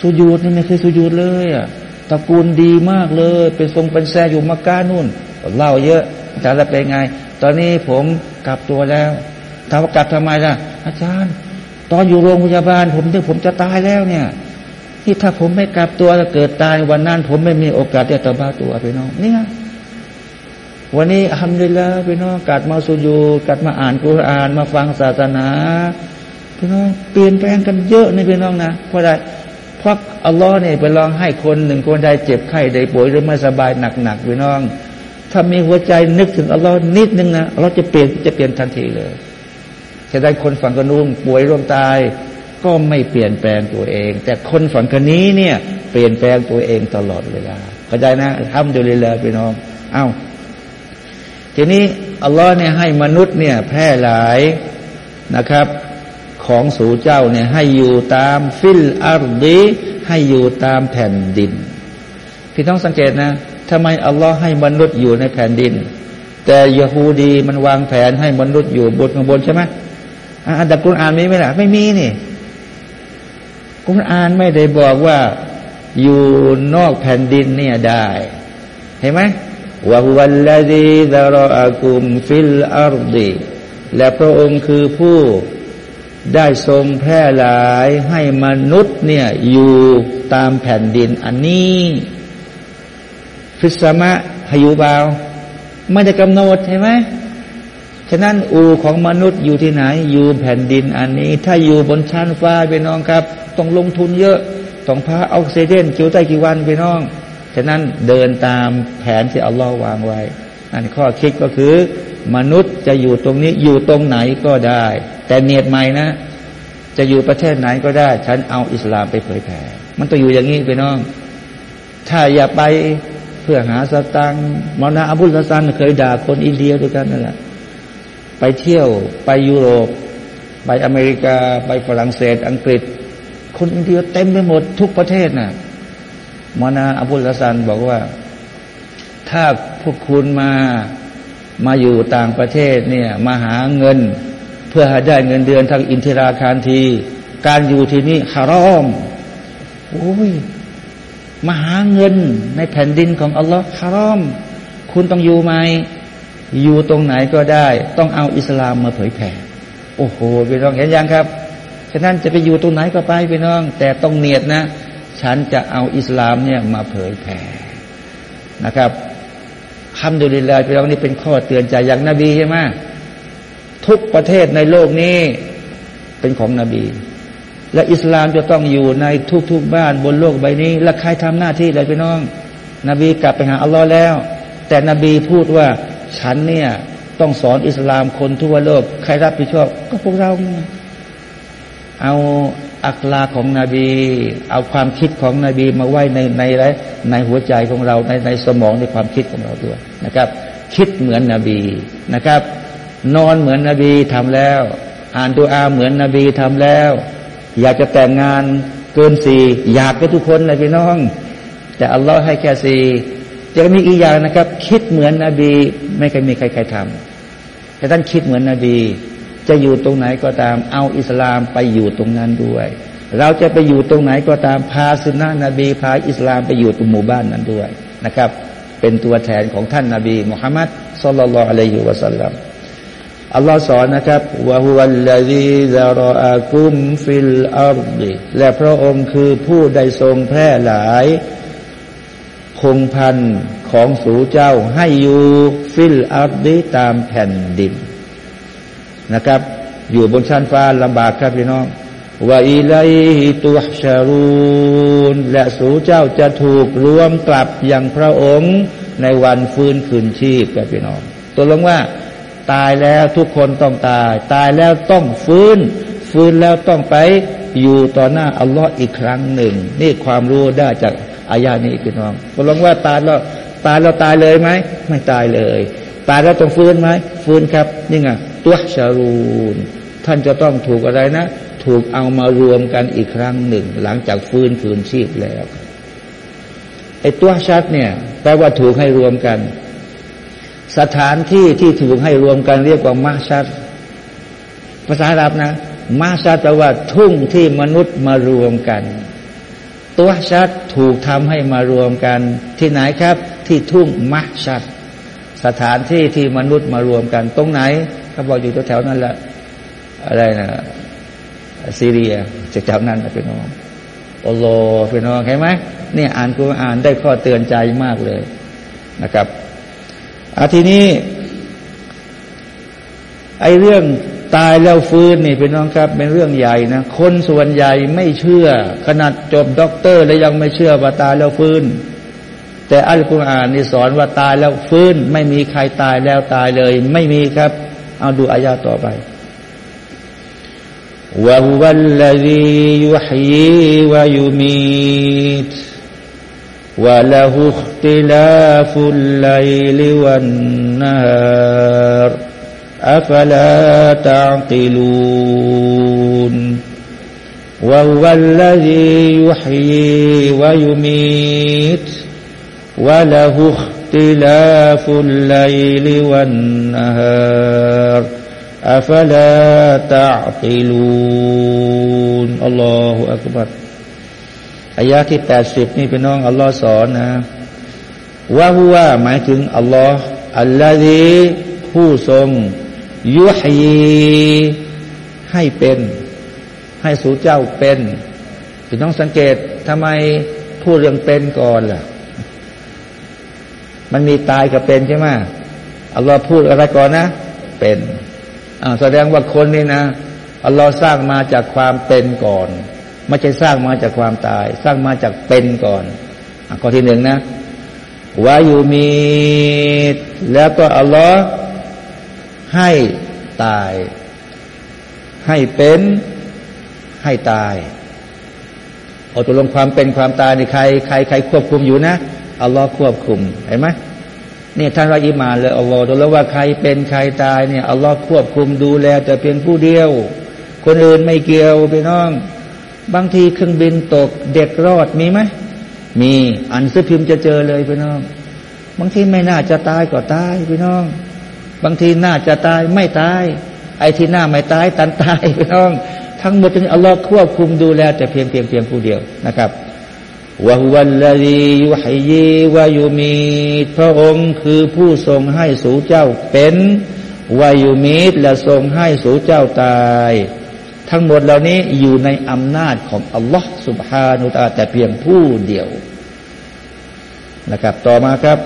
Speaker 1: สุญูดนี่ไม่เคยสุญูดเลยอะตระกูลดีมากเลย เป็นทรงเป็นแซอยู่มักกะนู่นเล่าเยอะ แต่ละเป็นไง ตอนนี้ผมกลับตัวแล้วถามว่ากลับทำไมล่ะ อาจารย์ ตอนอยู่โรงพยาบาล ผมนึกผมจะตายแล้วเนี่ยที่ถ้าผมไม่กลับตัวแล้วเกิดตายวันนั้น ผมไม่มีโอกาสจะตบาตัวไปน้องนี่ไงวันนี้ทำเลยแล้วพี่น้องกัดมาสุญูกัดมาอ่านกุรอานมาฟังศาสนาพี่น้องเปลี่ยนแปลงกันเยอะในพี่น้องนะเพราะอะไรเพราะอัลลอฮ์เนี่ยไปลองให้คนหนึ่งคนใดเจ็บไข้ใดป่วยหรือไม่สบายหนักๆพี่น้อง ถ้ามีหัวใจนึกถึงอัลลอฮ์นิดนึงนะเราจะเปลี่ยนจะเปลี่ยนทันทีเลยจะได้คนฝั่งนู้นป่วยร่วมตาย ก็ไม่เปลี่ยนแปลงตัวเอง แต่คนฝั่งคนนี้เนี่ย เปลี่ยนแปลงตัวเองตลอดเวลาเข้าใจนะทำดูเลยเลยพี่น้องเอ้าทีนี้อัลลอฮ์เนี่ยให้มนุษย์เนี่ยแพร่หลายนะครับ ของสูเจ้าเนี่ยให้อยู่ตามفي الأرضให้อยู่ตามแผ่นดิน พี่น้องสังเกตนะ ทำไมอัลลอฮ์ให้มนุษย์อยู่ในแผ่นดิน แต่ยะฮูดีมันวางแผนให้มนุษย์อยู่บนข้างบนใช่ไหมอันดับกุรอานมีไหมล่ะ ไม่มีนี่กุรอานไม่ได้บอกว่าอยู่นอกแผ่นดินเนี่ยได้ เห็นไหมوهو الذي ذرأكم في الأرضและพระองค์คือผู้ได้ทรงแพร่หลายให้มนุษย์เนี่ยอยู่ตามแผ่นดินอันนี้ ฟิสมะพายุบาวไม่ได้กำหนดใช่ไหมฉะนั้นอูของมนุษย์อยู่ที่ไหน อยู่แผ่นดินอันนี้ ถ้าอยู่บนชั้นฟ้าไปน้องครับ ต้องลงทุนเยอะต้องพาออกซิเจนคิวใต้กี่วันไปน้อง ฉะนั้นเดินตามแผนที่อัลลอฮ์วางไว้ อันข้อคิดก็คือ มนุษย์จะอยู่ตรงนี้อยู่ตรงไหนก็ได้ แต่เหนียตใหม่นะ จะอยู่ประเทศไหนก็ได้ ฉันเอาอิสลามไปเผยแผ่ มันต้องอยู่อย่างนี้พี่น้อง ถ้าอย่าไป เพื่อหาสตังเมาลานาอบุลฮะซันเคยด่าคนอินเดียด้วยกันนั่นแหละไปเที่ยวไปยุโรป ไปอเมริกา ไปฝรั่งเศส อังกฤษ คนอินเดียเต็มไปหมดทุกประเทศน่ะเมาลานาอบุลฮะซันบอกว่า ถ้าพวกคุณมามาอยู่ต่างประเทศเนี่ยมาหาเงิน เพื่อหาได้เงินเดือนทางอินทิราคารที การอยู่ที่นี่ฮารอมโอ้ย มาหาเงินในแผ่นดินของอัลลอฮ์ฮารอม คุณต้องอยู่ไหมอยู่ตรงไหนก็ได้ ต้องเอาอิสลามมาเผยแผ่ โอ้โหพี่น้องเห็นยังครับฉะนั้นจะไปอยู่ตรงไหนก็ไปพี่น้อง แต่ต้องเนียดนะ ฉันจะเอาอิสลามเนี่ยมาเผยแผ่นะครับคำดูดีเลยพี่น้องนี่เป็นข้อเตือนใจอย่างนบีใช่ไหมทุกประเทศในโลกนี้เป็นของนบี และอิสลามจะต้องอยู่ในทุกๆบ้านบนโลกใบนี้ และใครทำหน้าที่อะไรพี่น้อง นบีกลับไปหาอัลลอฮ์แล้ว แต่นบีพูดว่าฉันเนี่ยต้องสอนอิสลามคนทั่วโลก ใครรับผิดชอบ ก็พวกเราเอาอักลาของนบี เอาความคิดของนบีมาไว้ในในไรในหัวใจของเราในในสมองในความคิดของเราด้วยนะครับ คิดเหมือนนบีนะครับ นอนเหมือนนบีทำแล้ว อ่านตัวอาเหมือนนบีทำแล้ว อยากจะแต่งงานเกินสี่อยากกับทุกคนนะพี่น้อง แต่อัลลอฮ์ให้แค่สี่จะมีอีกอย่างนะครับ คิดเหมือนนบี ไม่เคยมีใครใครทแต่ท่านคิดเหมือนนบี จะอยู่ตรงไหนก็ตาม เอาอิสลามไปอยู่ตรงนั้นด้วย เราจะไปอยู่ตรงไหนก็ตามพาซุนนะห์นบีพาอิสลามไปอยู่ตรงหมู่บ้านนั้นด้วยนะครับ เป็นตัวแทนของท่านนาบีมุฮัมมัดصلى الله عليه وسلم อัลลอฮ์สอนนะครับوهو الذي ذرأكم في الأرضและพระองค์คือผู้ได้ทรงแพร่หลาย พงศ์พันธุ์ของสูเจ้าให้อยู่في الأرضตามแผ่นดินนะครับ อยู่บนชั้นฟ้าลำบากครับพี่น้องوإليه تحشرونและสูเจ้าจะถูกรวมกลับอย่างพระองค์ในวันฟื้นคืนชีพครับพี่น้องตัวลงว่า ตายแล้วทุกคนต้องตาย ตายแล้วต้องฟื้น ฟื้นแล้วต้องไปอยู่ต่อหน้าอัลลอฮ์อีกครั้งหนึ่ง นี่ความรู้ได้จากอายานี้พี่น้องตกลองว่าตายแล้วตายเราตายเลยไหมไม่ตายเลย ตายแล้วต้องฟื้นไหมฟื้นครับนี่ไงตัวชารูนท่านจะต้องถูกอะไรนะ ถูกเอามารวมกันอีกครั้งหนึ่ง หลังจากฟื้นคืนชีพแล้วไอ้ตัวชัดเนี่ยแปลว่าถูกให้รวมกัน สถานที่ที่ถูกให้รวมกันเรียกว่ามาชัดภาษาอาหรับนะมาชัดแปลว่าทุ่งที่มนุษย์มารวมกัน ตัวชัดถูกทำให้มารวมกัน ที่ไหนครับ ที่ทุ่งมาชัดสถานที่ที่มนุษย์มารวมกัน ตรงไหนเขาบอกอยู่แถวนั้นแหละอะไรนะซีเรียจากแถวนั้นนะพี่น้องโอโลพี่น้องเห็นไหมเนี่ยอ่านกูอ่านได้ข้อเตือนใจมากเลยนะครับ อาทีนี้ ไอเรื่องตายแล้วฟื้นนี่เป็นน้องครับ เป็นเรื่องใหญ่นะ คนส่วนใหญ่ไม่เชื่อ ขนาดจบด็อกเตอร์แล้วยังไม่เชื่อว่าตายแล้วฟื้น แต่อัลกุรอานนี่สอนว่าตายแล้วฟื้น ไม่มีใครตายแล้วตายเลย ไม่มีครับ เอาดูอายาต่อไปวะฮุวัลลซียุฮีวะยุมีต وله اختلاف الليل والنهار. أفلا تعقلون؟ وهو الذي يحيي ويميت. وله اختلاف الليل والنهار. أفلا تعقلون؟ الله أكبر. อายะที่แปดสิบนี่พี่น้องอัลลอฮ์สอนนะว่าว่าหมายถึงอัลลอฮ์อัลลอฮีผู้ทรงยุฮีให้เป็น ให้สู่เจ้าเป็นพี่น้องสังเกตทำไมพูดเรื่องเป็นก่อนล่ะ มันมีตายกับเป็นใช่ไหมอัลลอฮ์พูดอะไรก่อนนะ เป็นแสดงว่าคนนี่นะอัลลอฮ์สร้างมาจากความเป็นก่อน ไม่ใช่สร้างมาจากความตาย สร้างมาจากเป็นก่อนข้อที่หนึ่งนะวายูมีแล้วก็อัลลอฮ์ให้ตาย ให้เป็นให้ตายเอาตัวลงความเป็นความตายในใครใครใครควบคุมอยู่นะอัลลอฮ์ควบคุมเห็นไหมนี่ท่านราอิมานเลยอัลลอฮ์ตัวแล้วว่าใครเป็นใครตายเนี่ยอัลลอฮ์ควบคุมดูแลแต่เพียงผู้เดียว คนอื่นไม่เกี่ยวไปน้อง บางทีเครื่องบินตกเด็กรอดมีไหม มีอันซื้อพิมพ์จะเจอเลยพี่น้อง บางทีไม่น่าจะตายก็ตายพี่น้อง บางทีน่าจะตายไม่ตาย ไอ้ที่น่าไม่ตายตันตายพี่น้อง ทั้งหมดเป็นอัลลอฮ์ควบคุมดูแลแต่เพียงเพียงเพียงผู้เดียวนะครับวะฮุวัลลดียุฮิยีวายุมีพระองค์คือผู้ทรงให้สู่เจ้าเป็นويميتและทรงให้สูเจ้าตาย ทั้งหมดเหล่านี้อยู่ในอำนาจของอัลลอฮ์ซุบฮานะฮูวะตะอาลาแต่เพียงผู้เดียวนะครับ ต่อมาครับ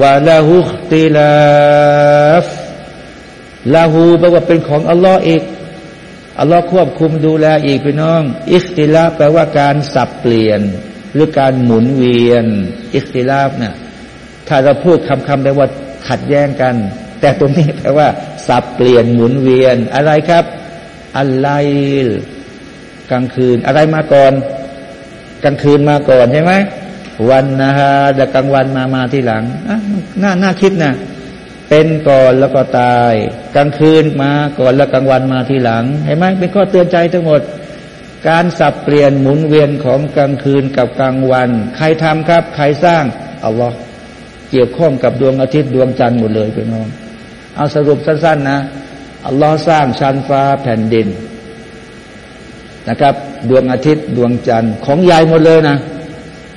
Speaker 1: وله اختلاف لهแปลว่าเป็นของอัลลอฮ์อีกอัลลอฮ์ควบคุมดูแลอีกพี่น้อง اختلافแปลว่าการสับเปลี่ยน หรือการหมุนเวียน อิสติลาฟเนี่ยถ้าเราพูดคำคำแปลว่าขัดแย้งกัน แต่ตรงนี้แปลว่า สับเปลี่ยนหมุนเวียนอะไรครับ อัลไลกลางคืน อะไรมาก่อน กลางคืนมาก่อนใช่ไหมวันนะฮะแต่กลางวันมามาที่หลังน่าน่าคิดนะเป็นก่อนแล้วก็ตาย กลางคืนมาก่อนแล้วกลางวันมาทีหลังเห็นไหมเป็นข้อเตือนใจทั้งหมด การสับเปลี่ยนหมุนเวียนของกลางคืนกับกลางวัน ใครทำครับ ใครสร้างอัลลอฮ์เกี่ยวข้องกับดวงอาทิตย์ดวงจันทร์หมดเลยพี่น้อง เอาสรุปสั้นๆนะ อัลลอฮ์สร้างชั้นฟ้าแผ่นดินนะครับ ดวงอาทิตย์ดวงจันทร์ของใหญ่หมดเลยนะ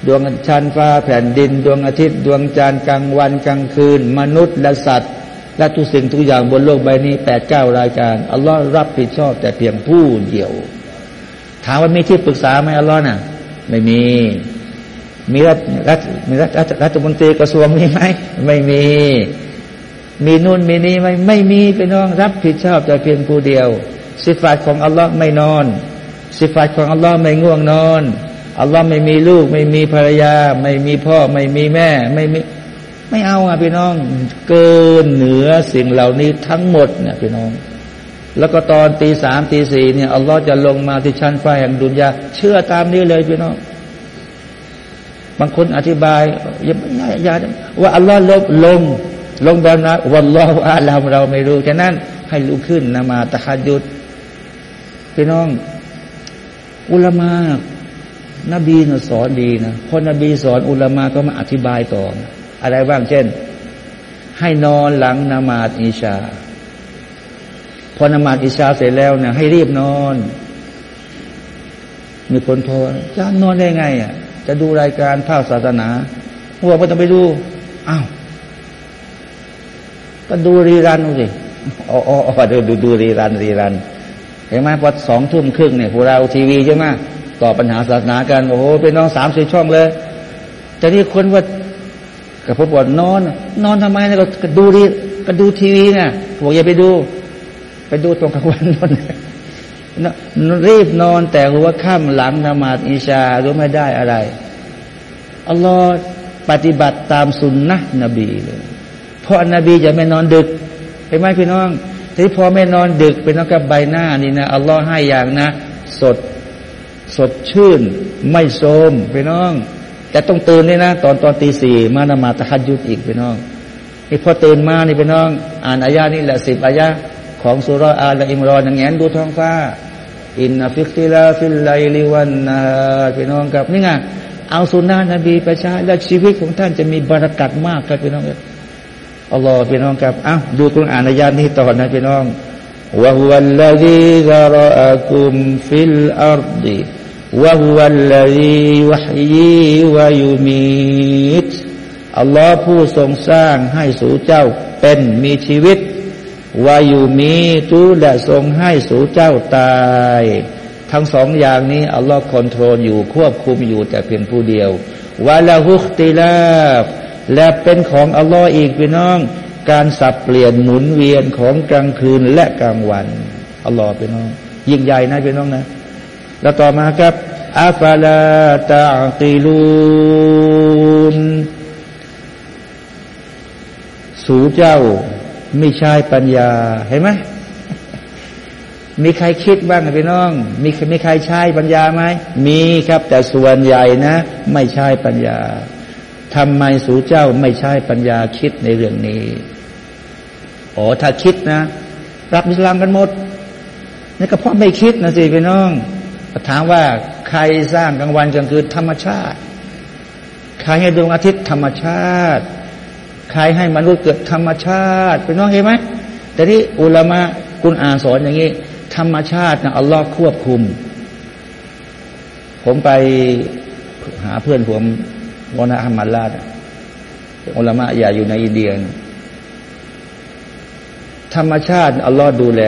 Speaker 1: ดวงชั้นฟ้าแผ่นดิน ดวงอาทิตย์ ดวงจันทร์กลางวันกลางคืน มนุษย์และสัตว์ และทุกสิ่งทุกอย่างบนโลกใบนี้แปดเก้ารายการอัลลอฮ์รับผิดชอบ แต่เพียงผู้เดียว ถามว่ามีที่ปรึกษาไหมอัลลอฮ์น่ะ ไม่มี มีรัฐรัฐมีรัฐรัฐมนตรีกระทรวงมีไหมไม่มี มีนู่นมีนี่ไหมไม่มีพี่น้องรับผิดชอบแต่เพียงผู้เดียว สิฟาตของอัลลอฮ์ไม่นอน สิฟาตของอัลลอฮ์ไม่ง่วงนอนอัลลอฮ์ไม่มีลูก ไม่มีภรรยา ไม่มีพ่อ ไม่มีแม่ ไม่มีไม่เอาอะพี่น้อง เกินเหนือสิ่งเหล่านี้ทั้งหมดเนี่ยพี่น้อง แล้วก็ตอนตีสามตีสี่เนี่ยอัลลอฮ์จะลงมาที่ชั้นฟ้าแห่งดุนยาเชื่อตามนี้เลยพี่น้องบางคนอธิบายอย่าอย่าว่าอัลลอฮ์ลบลง ลงแบบนั้นวันลอฮอาลามเราไม่รู้ฉะนั้น ให้ลุกขึ้นนมาตะฮัดยุดพี่น้อง อุลามานบีนสอนดีนะพอนบีสอนอุลามาก็มาอธิบายต่อ อะไรบ้างเช่น ให้นอนหลังนมาดอิชา พอนมาดอิชาเสร็จแล้วเนะให้รีบนอน มีคนโทรจะนอนได้ไงอะจะดูรายการภาคศาสนาหัวก็ต้องไปดูอ้าว ก็ดูรีรันสิอ๋ออ๋อดูดูดูรีรันรีรันเห็นไหมพอสองทุ่มครึ่งเนี่ยพวกเราทีวีใช่ไหมตอบปัญหาศาสนากัน โอ้โหเป็นน้องสามสี่ช่องเลยแต่นี่คนว่ากับผมบอกนอน นอนทำไมเนี่ยก็ดูดีก็ดูทีวีเนี่ยบอกอย่าไปดู ไปดูตรงกลางวันนอนรีบนอนแต่หัวค่ำหลังนมาดอิชารู้ไม่ได้อะไรอัลลอฮ์ปฏิบัติตามสุนนะนบีเลย เพราะนบีจะไม่นอนดึกเห็นไหมพี่น้องที่พอไม่นอนดึกเป็นน้องกับใบหน้านี่นะอัลลอฮ์ให้อย่างนะ สดสดชื่น ไม่โทรมพี่น้อง แต่ต้องตื่นนี่นะ ตอนตอนตีสี่มานมาซตะฮัจยุดอีกพี่น้องนี่พอตื่นมานี่พี่น้อง อ่านอายานี่แหละสิบอายาของซูเราะฮ์อาละอิมรอนอย่างเงี้ยดูท้องฟ้าإن في اختلاف الليل والنهار พี่น้องกับนี่ไงเอาซุนนะห์นบีไปใช้แล้วชีวิตของท่านจะมีบารอกัตมากครับพี่น้อง อัลลอฮ์พี่น้องครับอ้าดูกุรอานอายานี้ต่อนะพี่น้องوهو الذي ذرأكم في الأرض وهو الذي يحيي ويميت อัลลอฮ์ผู้ทรงสร้างให้สู่เจ้าเป็นมีชีวิต ويميت และทรงให้สู่เจ้าตาย ทั้งสองอย่างนี้อัลลอฮ์ control อยู่ควบคุมอยู่แต่เพียงผู้เดียวوله اختلاف และเป็นของอัลลอฮ์อีกพี่น้อง การสับเปลี่ยนหมุนเวียนของกลางคืนและกลางวันอัลลอฮ์พี่น้อง ยิ่งใหญ่นะพี่น้องนะ แล้วต่อมาครับอัฟลาตาติลูนสูเจ้าไม่ใช่ปัญญาเห็นไหมมีใครคิดบ้างพี่น้อง มีมีใครใช้ปัญญาไหมมีครับ แต่ส่วนใหญ่นะ ไม่ใช่ปัญญา ทำไมสู่เจ้าไม่ใช่ปัญญาคิดในเรื่องนี้ อ๋อถ้าคิดนะ รับอิสลามกันหมดนี่ก็เพราะไม่คิดนะสิพี่น้องถามว่าใครสร้างกลางวันกลางคืนธรรมชาติ ใครให้ดวงอาทิตย์ธรรมชาติ ใครให้มนุษย์เกิดธรรมชาติเป็นน้องเห็นไหมแต่ที่อุลามะกุณอาสอนอย่างนี้ ธรรมชาตินะอัลลอฮ์ควบคุม ผมไปหาเพื่อนผม มอนาอัมมัลาดอุลามะใหญ่อยู่ในอินเดียธรรมชาติอัลลอฮ์ดูแล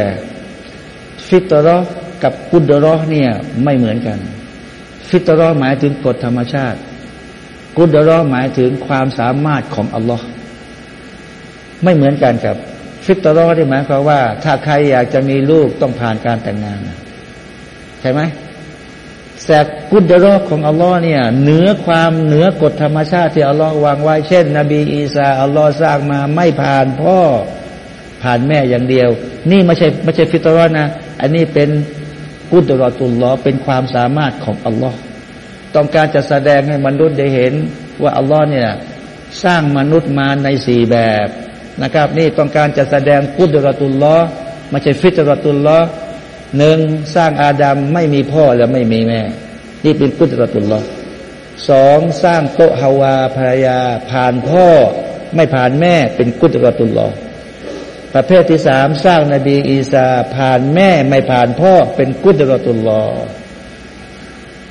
Speaker 1: ฟิตรอกับกุดรอเนี่ยไม่เหมือนกัน ฟิตรอหมายถึงกฎธรรมชาติ กุดรอหมายถึงความสามารถของอัลลอฮ์ไม่เหมือนกันกับ ฟิตรอที่หมายความว่า ถ้าใครอยากจะมีลูกต้องผ่านการแต่งงาน ใช่ไหม แต่กุดรอของอัลลอฮ์เนี่ยเหนือความเหนือกฎธรรมชาติที่อัลลอฮ์วางไว้เช่น นบีอีสาอัลลอฮ์สร้างมาไม่ผ่านพ่อผ่านแม่อย่างเดียว นี่ไม่ใช่ไม่ใช่ฟิตรอนะ อันนี้เป็นกุดรอตุลลอเป็นความสามารถของอัลลอฮ์ต้องการจะแสดงให้มนุษย์ได้เห็นว่าอัลลอฮ์เนี่ยสร้างมนุษย์มาในสี่แบบนะครับ นี่ต้องการจะแสดงกุดรอตุลลอไม่ใช่ฟิตรอตุลลอ หนึ่งสร้างอาดัมไม่มีพ่อและไม่มีแม่ นี่เป็นกุดรอตุลลอสองสร้างโตฮาวาภรรยา ผ่านพ่อ ไม่ผ่านแม่เป็นกุดรอตุลลอประเภทที่สามสร้างนบีอีสาผ่านแม่ไม่ผ่านพ่อเป็นกุดรตุลลอ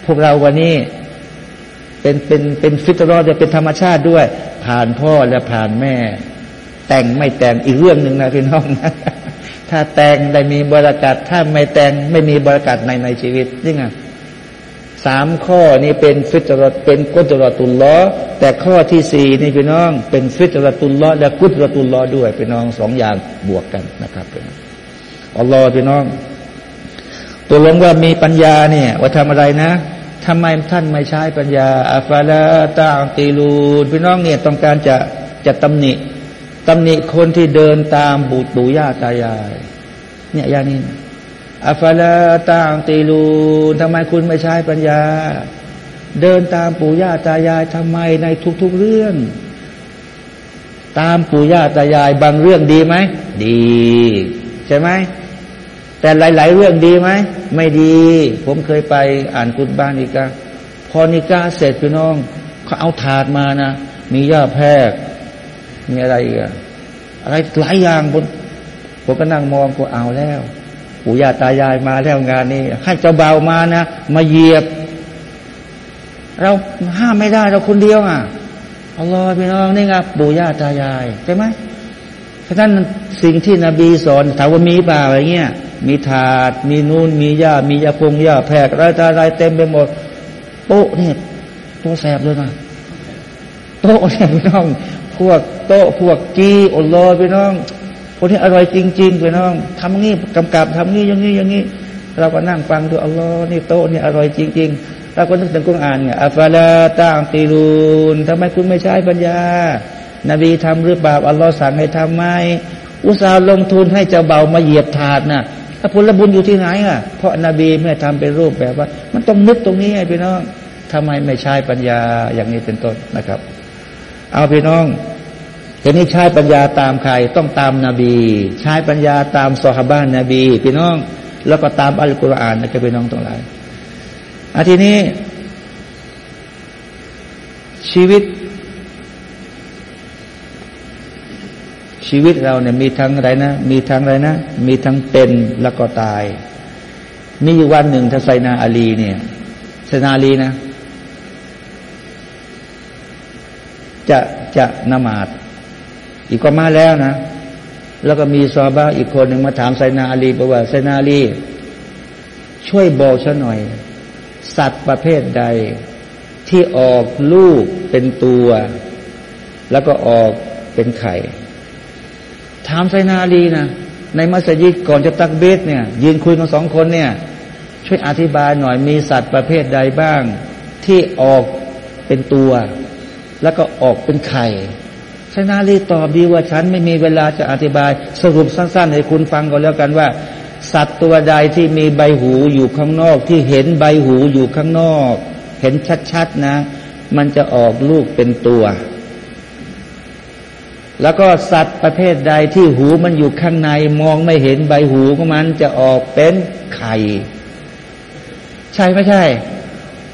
Speaker 1: พวกเราวันนี้เป็นเป็นเป็นฟิตรอดเป็นธรรมชาติด้วย ผ่านพ่อและผ่านแม่ แต่งไม่แต่งอีกเรื่องหนึ่งนะพี่น้อง ถ้าแต่งได้มีบรากัดถ้าไม่แต่งไม่มีบรากัดในในชีวิตนี่ไงสามข้อนี้เป็นฟิตรอดเป็นกุตรตุลล้อแต่ข้อที่สี่นี่พี่น้อง เป็นฟิตรตุลล้อและกุตรตุลล้อด้วยพี่น้องสองอย่างบวกกันนะครับพี่น้องอัลลอฮ์พี่น้องตัวลงว่ามีปัญญาเนี่ย ว่าทำอะไรนะทำไมท่านไม่ใช้ปัญญาอัฟาลาตาอังตีลูนพี่น้องเนี่ยต้องการจะจะตำหนิ ตำหนิคนที่เดินตามบุตรปู่ย่าตายาย เนี่ยยานี่อัฟลาตางตีลูนทำไมคุณไม่ใช้ปัญญา เดินตามปู่ย่าตายายทำไมในทุกๆเรื่อง ตามปู่ย่าตายายบางเรื่องดีไหม ดี ใช่ไหมแต่หลาย ๆ เรื่องดีไหม ไม่ดี ผมเคยไปอ่านกุตบ้านอีกาพอนิกาเสร็จพี่น้องเขาเอาถาดมานะ มีย่าแพรก มีอะไรอีกอะไรหลายอย่างบนผมก็นั่งมองก็เอาแล้วปู่ย่าตายายมาแล้วงานนี้ให้เจ้าเบามานะมาเหยียบ เราห้ามไม่ได้เราคนเดียวอะอัลลอฮ์พี่น้องนี่ไงปู่ย่าตายายใช่ไหมฉะนั้นสิ่งที่นบีสอนถามว่ามีเปล่าอะไรเงี้ยมีถาด มีนูนมีหญ้ามียาพงหญ้าแพรกอะไรอะไรเต็มไปหมดโต๊ะเนี่ยโต๊ะแสบเลยนะโต๊ะเนี่ยพี่น้อง พวกโต๊ะพวกกีอลอพี่น้องคนที่อร่อยจริงๆพี่น้องทำงี้กำกับทำงี้อย่างนี้อย่างนี้ เราก็นั่งฟังดูอัลลอฮ์นี่โต๊ะนี่อร่อยจริง ๆ เราก็นึกถึงกุณอ่านไงอัฟลาตาอังตีรูนทำไมคุณไม่ใช้ปัญญา นบีทำหรือเปล่าอัลลอฮ์สั่งให้ทำไหมอุตสาห์ลงทุนให้เจ้าเบามาเหยียบถาดนะ่ะถ้าผลบุญอยู่ที่ไหนอะ เพราะนาบีไม่ทำเป็นรูปแบบว่า มันต้องนึกตรงนี้ไงพี่น้องทำไมไม่ใช้ปัญญาอย่างนี้เป็นต้นนะครับ เอาพี่น้องทีนี้ใช้ปัญญาตามใครต้องตามนาบี ใช้ปัญญาตามสฮาบ้านนบีพี่น้อง แล้วก็ตามอัลกุรอานนะครับพี่น้องตรงไหนอาทีนี้ ชีวิต ชีวิตเราเนี่ยมีทั้งอะไรนะ มีทั้งอะไรนะ มีทั้งเป็นแล้วก็ตาย มีอยู่วันหนึ่งท่านไซนาอาลีเนี่ยไซนาอาลีนะ จะจะนมาดอีกก็มาแล้วนะ แล้วก็มีซอบ้าอีกคนหนึ่งมาถามไซนาอาลีบอกว่าไซนาอาลี ช่วยบอกฉันหน่อย สัตว์ประเภทใด ที่ออกลูกเป็นตัว แล้วก็ออกเป็นไข่ ถามไซนาลีนะในมัสยิดก่อนจะตักเบสเนี่ย ยืนคุยกันสองคนเนี่ย ช่วยอธิบายหน่อยมีสัตว์ประเภทใดบ้าง ที่ออกเป็นตัว แล้วก็ออกเป็นไข่ไซนาลีตอบดีว่าฉันไม่มีเวลาจะอธิบาย สรุปสั้น ๆ ให้คุณฟังก่อนแล้วกันว่า สัตว์ตัวใดที่มีใบหูอยู่ข้างนอก ที่เห็นใบหูอยู่ข้างนอก เห็นชัดๆนะ มันจะออกลูกเป็นตัว แล้วก็สัตว์ประเภทใดที่หูมันอยู่ข้างในมองไม่เห็นใบหูของมันจะออกเป็นไข่ใช่ไม่ใช่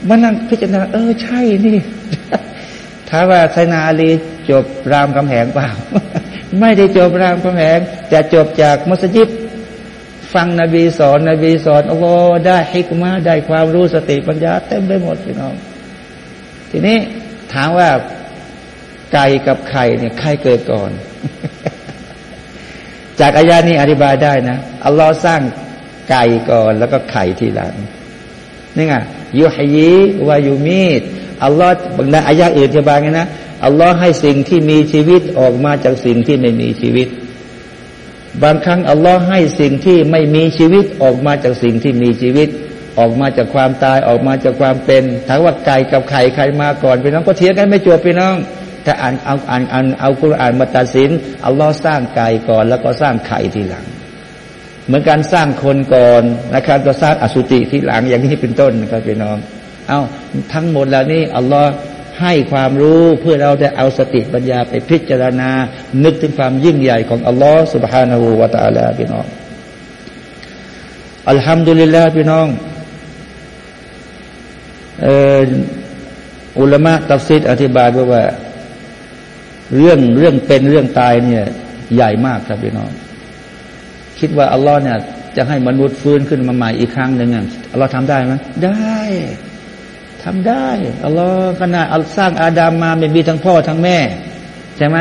Speaker 1: มันนั่งพิจารณาเออใช่นี่ ถ้าว่าไซนาลีจบรามคำแหงเปล่า ไม่ได้จบรามคำแหง จะจบจากมัสยิด ฟังนบีสอนนบีสอนโอ้ได้ฮิกมาได้ความรู้สติปัญญาเต็มไปหมดพี่น้อง ทีนี้ถามว่าไก่กับไข่เนี่ยใครเกิดก่อน จากอายานี้อธิบายได้นะอัลลอฮ์สร้างไก่ก่อนแล้วก็ไข่ทีหลังนี่ไงยูฮยีวายูมีด อัลลอฮ์บางในอายาอื่นอธิบายไงนะอัลลอฮ์ให้สิ่งที่มีชีวิตออกมาจากสิ่งที่ไม่มีชีวิต บางครั้งอัลลอฮ์ให้สิ่งที่ไม่มีชีวิตออกมาจากสิ่งที่มีชีวิต ออกมาจากความตายออกมาจากความเป็นถามว่าไก่กับไข่ใครมาก่อนพี่น้องก็เทียงกันไม่จบพี่น้องถ้าอ่านเอาอ่านอ่านเอาคุรานมาตัดสินอัลลอฮ์สร้างไกายก่อน แล้วก็สร้างไข่ทีหลัง เหมือนการสร้างคนก่อนนะครับก็สร้างอสุติทีหลังอย่างนี้เป็นต้นนะครับพี่น้อง เอาทั้งหมดแล้วนี่อัลลอฮ์ให้ความรู้เพื่อเราจะเอาสติปัญญาไปพิจารณา นึกถึงความยิ่งใหญ่ของอัลลอฮ์สุบฮานาหูวาตาลาพี่น้องอัลฮัมดุลิลลาห์พี่น้องอุลมะตัฟซิดอธิบายไว้ว่า เรื่องเรื่องเป็นเรื่องตายเนี่ย ใหญ่มากครับพี่น้อง คิดว่าอัลลอฮ์เนี่ยจะให้มนุษย์ฟื้นขึ้นมาใหม่อีกครั้งหนึ่งอัลลอฮ์ทำได้ไหมได้ ทำได้อัลลอฮ์ขนาดอัลสร้างอาดามมาไม่มีทั้งพ่อทั้งแม่ใช่ไหม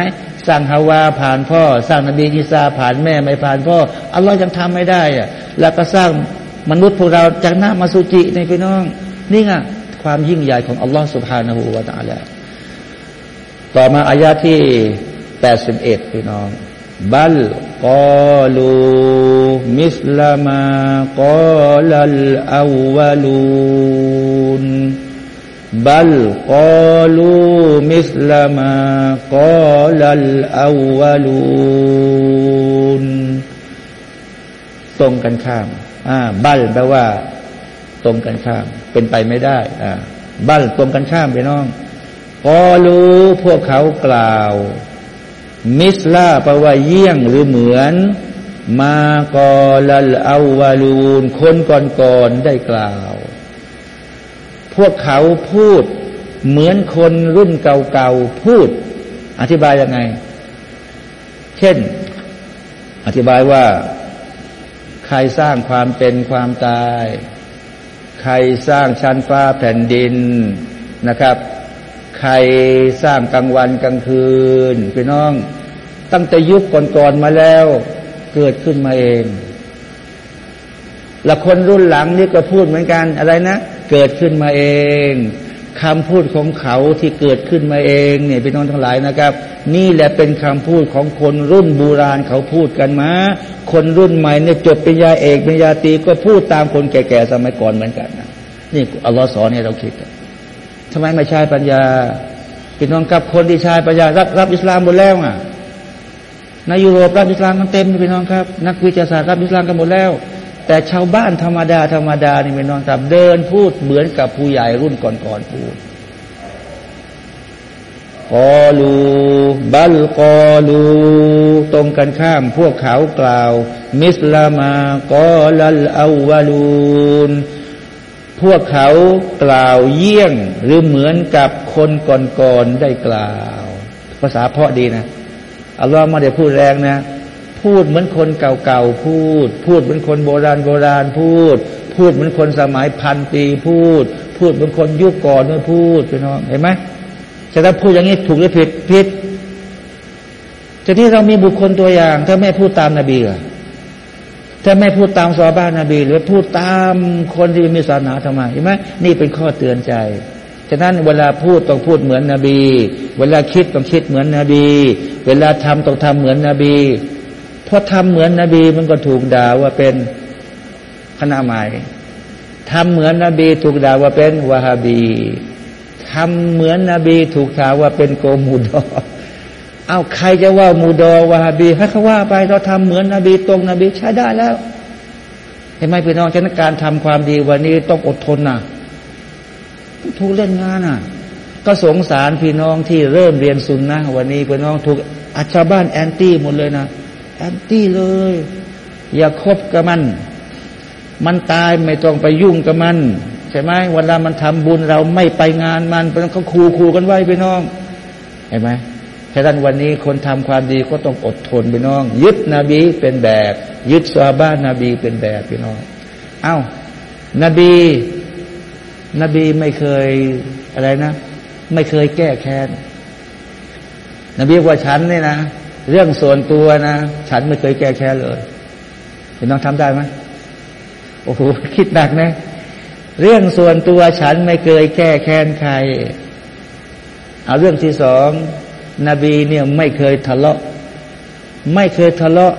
Speaker 1: สร้างฮาวาผ่านพ่อ สร้างนบีอีสาผ่านแม่ไม่ผ่านพ่ออัลลอฮ์ยังทำไม่ได้อะแล้วก็สร้างมนุษย์พวกเราจากหน้ำมาสุจิในพี่น้อง นี่ไงความยิ่งใหญ่ของอัลลอฮ์สุบฮานาหูวาตาละต่อมาอายาที่แปดสิบเอ็ดพี่น้อง บัลกอลูมิสลามากอลัลอาวลูน บัลกอลูมิสลามากอลัลอาวลูนตรงกันข้ามอ่าบัลแปลว่า ตรงกันข้าม เป็นไปไม่ได้อ่าบัลตรงกันข้ามพี่น้องกอลูพวกเขากล่าว มิสลาแปลว่าเยี่ยงหรือเหมือน มากอลัลอาวาลูนคนก่อนๆได้กล่าว พวกเขาพูดเหมือนคนรุ่นเก่าๆพูด อธิบายยังไง เช่น อธิบายว่า ใครสร้างความเป็นความตาย ใครสร้างชั้นฟ้าแผ่นดินนะครับ ใครสร้างกลางวันกลางคืนพี่น้อง ตั้งแต่ยุคก่อนๆมาแล้ว เกิดขึ้นมาเอง และคนรุ่นหลังนี่ก็พูดเหมือนกันอะไรนะ เกิดขึ้นมาเองคำพูดของเขาที่เกิดขึ้นมาเองเนี่ยพี่น้องทั้งหลายนะครับ นี่แหละเป็นคำพูดของคนรุ่นโบราณเขาพูดกันมา คนรุ่นใหม่เนี่ยจบปริญญาเอกปริญญาตรีก็พูดตามคนแก่ๆสมัยก่อนเหมือนกันนะนี่อัลลอฮ์สอนให้เราคิดทำไมไม่ใช้ปัญญาพี่น้องกับคนที่ใช้ปัญญารับรับอิสลามหมดแล้วอะในยุโรปรับอิสลามกันเต็มพี่น้องครับ นักวิทยาศาสตร์รับอิสลามกันหมดแล้ว แต่ชาวบ้านธรรมดาธรรมดานี่พี่นองครับเดินพูดเหมือนกับผู้ใหญ่รุ่นก่อนๆพูดกอลูบัลกอลูตรงกันข้ามพวกเขากล่าว มิสลามากอลัลอาวาลูนพวกเขากล่าวเยี่ยงหรือเหมือนกับคนก่อนๆได้กล่าว ภาษาเพาะดีนะอัลลอฮ์มาเดี๋ยวพูดแรงนะ พูดเหมือนคนเก่าๆพูด พูดเหมือนคนโบราณโบราณพูด พูดเหมือนคนสมัยพันปีพูด พูดเหมือนคนยุคก่อนด้วยพูดพี่น้องเห็นไหมจะถ้าพูดอย่างนี้ถูกหรือผิดผิดจะที่เรามีบุคคลตัวอย่าง ถ้าไม่พูดตามนาบีอะถ้าไม่พูดตามซอบ้านนบี หรือพูดตามคนที่มีศาสนาทำไมเห็นไหมนี่เป็นข้อเตือนใจฉะนั้นเวลาพูดต้องพูดเหมือนนบี เวลาคิดต้องคิดเหมือนนบี เวลาทำต้องทำเหมือนนบี พราะทำเหมือนนบีมันก็ถูกด่าว่าเป็นคณะใหม่ทำเหมือนนบีถูกด่าว่าเป็นวาฮาบีทำเหมือนนบีถูกด่าว่าเป็นโกมูดอเอาใครจะว่ามูดอวาฮาบีให้เขาว่าไปเราทำเหมือนนบีตรงนบีใช้ได้แล้วเห็นไหมพี่น้องฉะนั้นการทำความดีวันนี้ต้องอดทนนะถูกเล่นงานอะ ก็สงสารพี่น้องที่เริ่มเรียนซุนนะวันนี้พี่น้องถูกอาชาบ้านแอนตี้หมดเลยนะ แอนตี้เลย อย่าคบกับมัน มันตายไม่ต้องไปยุ่งกับมัน ใช่ไหมเวลามันทำบุญเราไม่ไปงานมันเป็นเขาคูคูกันไว้พี่น้องเห็นไหมฉะนั้นวันนี้คนทำความดีก็ต้องอดทนพี่น้อง ยึดนบีเป็นแบบ ยึดซาบ้านนบีเป็นแบบพี่น้อง เอา้านบี นบีไม่เคยอะไรนะ ไม่เคยแก้แค้นนบีว่าฉันเนี่ยนะ เรื่องส่วนตัวนะ ฉันไม่เคยแก้แค้นเลยพี่น้องทำได้ไหมโอ้โหคิดหนักนะเรื่องส่วนตัวฉันไม่เคยแก้แค้นใคร เอาเรื่องที่สองนบีเนี่ยไม่เคยทะเลาะ ไม่เคยทะเลาะ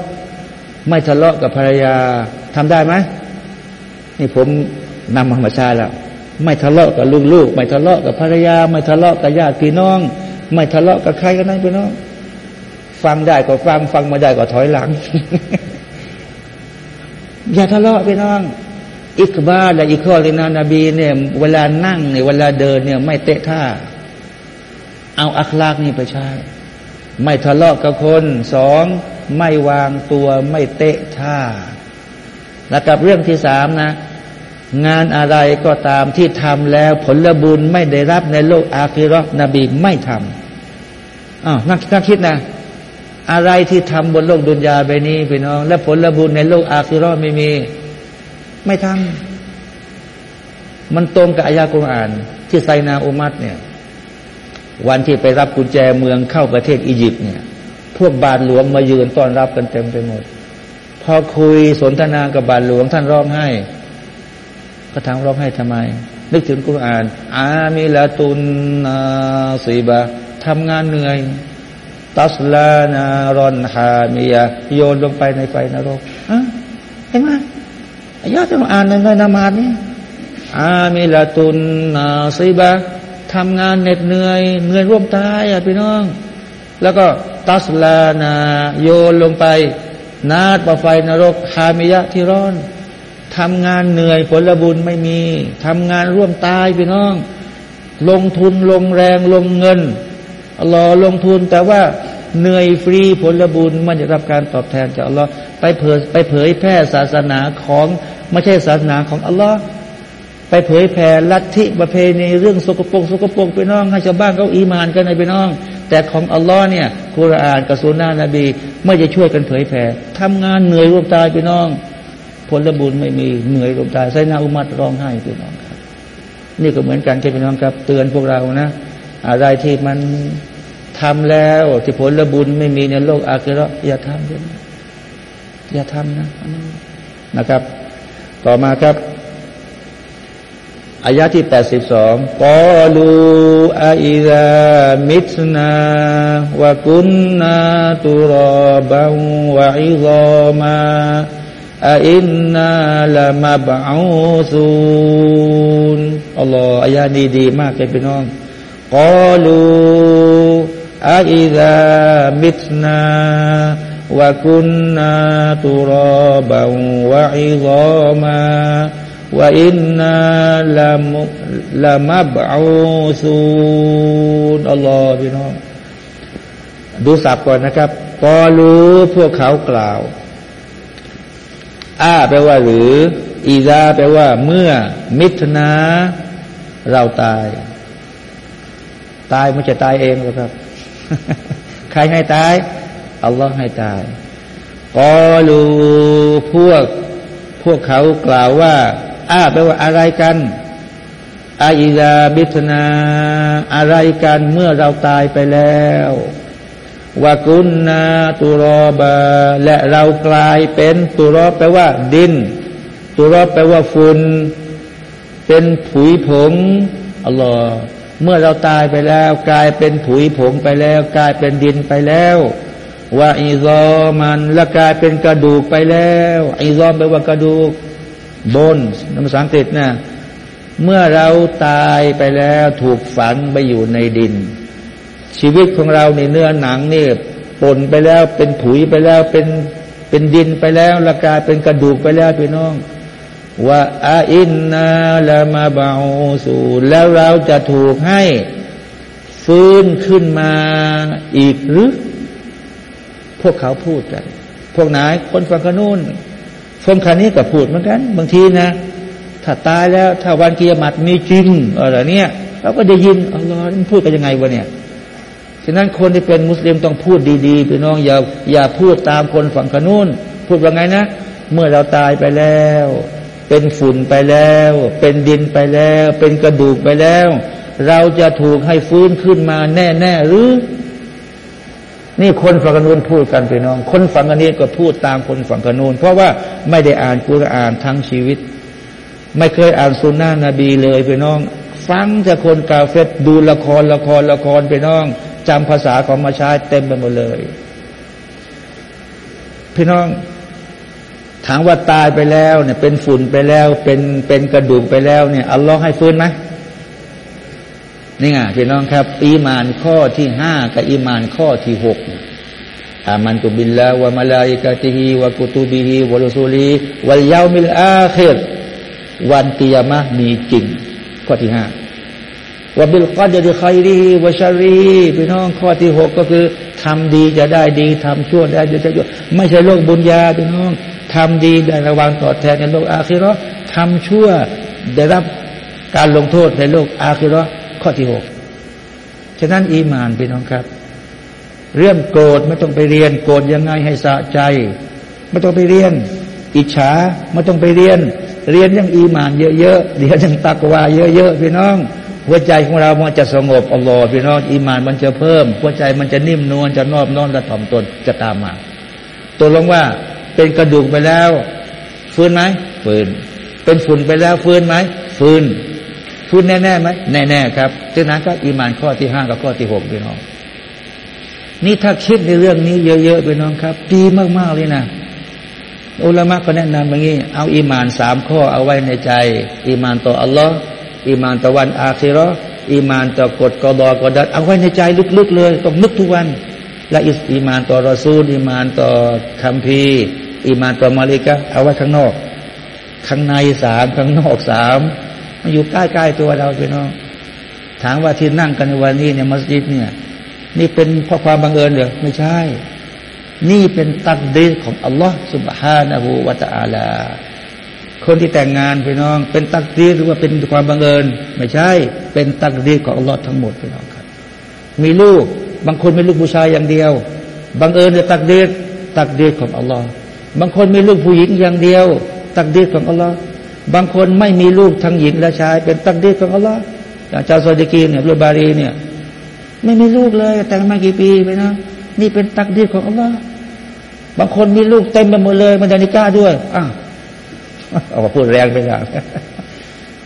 Speaker 1: ไม่ทะเลาะกับภรรยาทำได้ไหมนี่ผมนำมามาชาแล้วไม่ทะเลาะกับลูกๆไม่ทะเลาะกับภรรยา ไม่ทะเลาะกับญาติพี่น้อง ไม่ทะเลาะกับใครกันนั่นพี่น้อง ฟังได้ก็ฟัง ฟังไม่ได้ก็ถอยหลัง อย่าทะเลาะพี่น้อง อิกบ้าและอีกข้อเลยนะนบีเนี่ยเวลานั่งเนี่ยเวลาเดินเนี่ย ไม่เตะท่า เอาอัคลากนี่ไปใช้ไม่ทะเลาะกับคนสองไม่วางตัวไม่เตะท่า แล้วกับเรื่องที่สามนะ งานอะไรก็ตามที่ทำแล้วผลบุญไม่ได้รับในโลกอาคิรอนบีไม่ทำอ้าวนักนักคิดนะ อะไรที่ทำบนโลกดุนยาไปนี้พี่น้อง และผลบุญในโลกอาคิรอไม่มี ไม่ทำมันตรงกับอายากุรอาน ที่ไซนาอุมัตเนี่ย วันที่ไปรับกุญแจเมืองเข้าประเทศอียิปต์เนี่ย พวกบาทหลวงมายืนต้อนรับกันเต็มไปหมด พอคุยสนทนากับบาทหลวงท่านร้องไห้ ก็ถามร้องไห้ทำไม นึกถึงกุรอาน อามิละตุนนาสีบะทำงานเหนื่อย ตัสลานารอนฮามียโยนลงไปในไฟนรกเห็นไหมอายะที่เราอ่านในนามาดนี่อามิละตุนนาซีบะทำงานเหน็ดเหนื่อยเหนื่อยร่วมตายอะพี่น้อง แล้วก็ตัสลานาโยนลงไป นาดปไฟนรกฮามิยะที่ร้อนทำงานเหนื่อยผลบุญไม่มีทำงานร่วมตายพี่น้อง ลงทุนลงแรงลงเงิน อัลลอฮ์ลงทุนแต่ว่าเหนื่อยฟรีผลบุญมันจะรับการตอบแทนจากอัลลอฮ์ไปเผยไปเผยแพร่ศาสนาของไม่ใช่ศาสนาของอัลลอฮ์ไปเผยแผ่ลัทธิประเพณีเรื่องสกปรกสกปรกไปน้องให้ชาวบ้านเขาอีมานกันในไปน้อง แต่ของอัลลอฮ์เนี่ยคุรานกับสุนนะนบีไม่จะช่วยกันเผยแผ่ทำงานเหนื่อยรวมตายไปน้อง ผลบุญไม่มีเหนื่อยรวมตายไซนาอุมัดร้องไห้ไปน้องครับ นี่ก็เหมือนกันใช่ไหมน้องครับ เตือนพวกเรานะ อะไรที่มัน ทำแล้ว ที่ผลบุญไม่มีในโลกอาคิราอย่าทำเลยอย่าทำนะนะครับ ต่อมาครับอายะที่แปดสิบสองกอลูอาอิดามิตนาวะกุนนาตุรบังวะอิซอมาอาอินนาละมาบะอูซูนอัลลอฮ์อายะนี้ดีมากเลยพี่น้องกอลู อาอิดามิตนาวะกุนนาตุรบังวะอิซอมาว่าอินนาละมุละมับอูซูนอัลลอฮ์พี่น้องดูสับก่อนนะครับกอรู้พวกเขากล่าวอ้าแปลว่าหรือ อีซาแปลว่า เมื่อ มิถนาเราตาย ตายไม่จะตายเองหรอครับ ใครให้ตาย อัลลอฮ์ให้ตายกอลูพวก พวกเขากล่าวว่าอาแปลว่าอะไรกันอาอิดาบิทนา อะไรกันเมื่อเราตายไปแล้ววากุนนาตุรอบา และเรากลายเป็นตุรอแปลว่า ดิน ตุรอแปลว่าฝุ่นเป็นผุยผงอัลลอฮ์ เมื่อเราตายไปแล้ว กลายเป็นผุยผงไปแล้ว กลายเป็นดินไปแล้วว่าอิซอมันและกลายเป็นกระดูกไปแล้วอิซอมแปลว่ากระดูกบนภาษาอังกฤษนะเมื่อเราตายไปแล้วถูกฝังไปอยู่ในดิน ชีวิตของเราในเนื้อหนังนี่ปนไปแล้วเป็นผุยไปแล้วเป็นเป็นดินไปแล้วละกายเป็นกระดูกไปแล้วพี่น้อง ว่าอาอินนาละมาบาสูแล้วเราจะถูกให้ฟื้นขึ้นมาอีกหรือ พวกเขาพูดกัน พวกไหนคนฟังกนูนคนคันนี้ก็พูดเหมือนกัน บางทีนะ ถ้าตายแล้ว ถ้าวันกิยามัดมีจริงอะไรเนี่ยเราก็ได้ยินอัลลอฮ์พูดกันยังไงวะเนี่ยฉะนั้นคนที่เป็นมุสลิมต้องพูดดีๆพี่น้องอย่าอย่าพูดตามคนฝั่งขนุนพูดว่าไงนะ เมื่อเราตายไปแล้ว เป็นฝุ่นไปแล้ว เป็นดินไปแล้ว เป็นกระดูกไปแล้ว เราจะถูกให้ฟื้นขึ้นมาแน่ๆหรือ นี่คนฝั่งกนูนพูดกันพี่น้อง คนฝั่งกนี้ก็พูดตามคนฝั่งกนูนเพราะว่าไม่ได้อ่านกุรอานทั้งชีวิต ไม่เคยอ่านสุนนะนบีเลยพี่น้อง ฟังจากคนกาเฟตดูละครละครละครพี่น้องจำภาษาของมาช้เต็มไปหมดเลย พี่น้อง ถามว่าตายไปแล้วเนี่ยเป็นฝุ่นไปแล้ว เป็นเป็นกระดูกไปแล้วเนี่ยอัลลอฮ์ให้ฟื้นไหมนี่ไงพี่น้องครับ อีมานข้อที่ห้ากับอีมานข้อที่หกอามันตุบิลลาวะมาลาอิกาติฮีวะกุตุบิฮีวะรุสูลีวัลยามิลอาคิรวันกิยามะมีจริง ข้อที่ห้าวะบิลกอดจะใครดีวะชารีพี่น้องข้อที่หกก็คือทำดีจะได้ดีทำชั่วได้จะชั่วไม่ใช่โลกบุญญาพี่น้อง ทำดีได้ระวังตอบแทนในโลกอาคิรอทำชั่วได้รับการลงโทษในโลกอาคิรอข้อที่หกฉะนั้นอีมานพี่น้องครับ เรื่องโกรธไม่ต้องไปเรียน โกรธยังไงให้สะใจ ไม่ต้องไปเรียน อิจฉาไม่ต้องไปเรียน เรียนยังอีมานเยอะๆเรียนยังตักวาเยอะๆพี่น้องหัวใจของเรามันจะสงบอัลลอฮ์พี่น้องอีมานมันจะเพิ่มหัวใจมันจะนิ่มนวลจะนอบน้อมและถ่อมตนจะตามมาตัวลงว่า เป็นกระดูกไปแล้ว ฟื้นไหมฟื้น เป็นฝุ่นไปแล้วฟื้นไหมฟื้นฟื้นแน่ๆไหมแน่ๆครับจากนั้นก็อีมานข้อที่ห้ากับข้อที่หกพี่น้อง นี่ถ้าคิดในเรื่องนี้เยอะๆพี่น้องครับ ดีมากๆเลยนะอุลามะก็แนะนำอย่างนี้ เอาอีมานสามข้อเอาไว้ในใจ อีมานต่ออัลลอฮ์อีมานต่อวันอาคิรออีมานต่อกฎกอดอกอดัรเอาไว้ในใจลึกๆเลย ต้องนึกทุกวัน และอิสอีมานต่อรอซูลอีมานต่อคัมภีร์ อีมานต่อมาลาอิกะเอาไว้ข้างนอก ข้างในสามข้างนอกสามมันอยู่ใกล้ๆตัวเราพี่น้องถามว่าที่นั่งกันในวันนี้เนี่ยมัสยิดเนี่ย นี่เป็นเพราะความบังเอิญหรือไม่ใช่ นี่เป็นตักดีของอัลลอฮฺสุบฮานะฮูวะตะอาลา คนที่แต่งงานพี่น้อง เป็นตักดีหรือว่าเป็นความบังเอิญ ไม่ใช่ เป็นตักดีของอัลลอฮ์ทั้งหมดพี่น้องครับ มีลูกบางคนเป็นลูกผู้ชายอย่างเดียวบังเอิญหรือตักดีตักดีของอัลลอฮ์ บางคนมีลูกผู้หญิงอย่างเดียว ตักดีของอัลลอฮ์บางคนไม่มีลูกทั้งหญิงและชาย เป็นตักดีของอัลลอฮ์อย่างชาวซาดิกีเนี่ยลูบารีเนี่ย ไม่มีลูกเลย แต่งมากี่ปีไปนะนี่เป็นตักดีของอัลลอฮ์บางคนมีลูกเต็มไปหมดเลยมันดานิก้าด้วยอ้าวเอามาพูดแรงไปอย่าง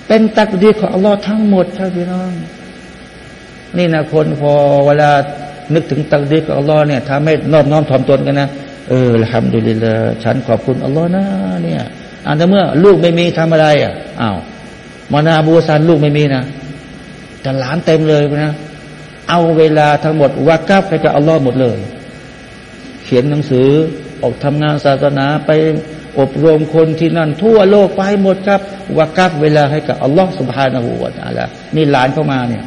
Speaker 1: เป็นตักดีของอัลลอฮ์ทั้งหมดครับพี่น้อง นี่นะคนพอเวลานึกถึงตักดีของอัลลอฮ์เนี่ยทำให้นอบน้อมถ่อมตนกันนะ เออทำดูดีเลยฉันขอบคุณอัลลอฮ์นะเนี่ยอันแต่เมื่อ ลูกไม่มีทำอะไรอะอ้าวมานาบูซันลูกไม่มีนะแต่หลานเต็มเลยนะเอาเวลาทั้งหมดวักับให้กับอัลลอฮ์หมดเลย เขียนหนังสือออกทำงานศาสนาไปอบรมคนที่นั่น ทั่วโลกไปหมดครับว่ากับเวลาให้กับอัลลอฮ์สุบฮานาหูวาตาละนี่หลานเข้ามาเนี่ย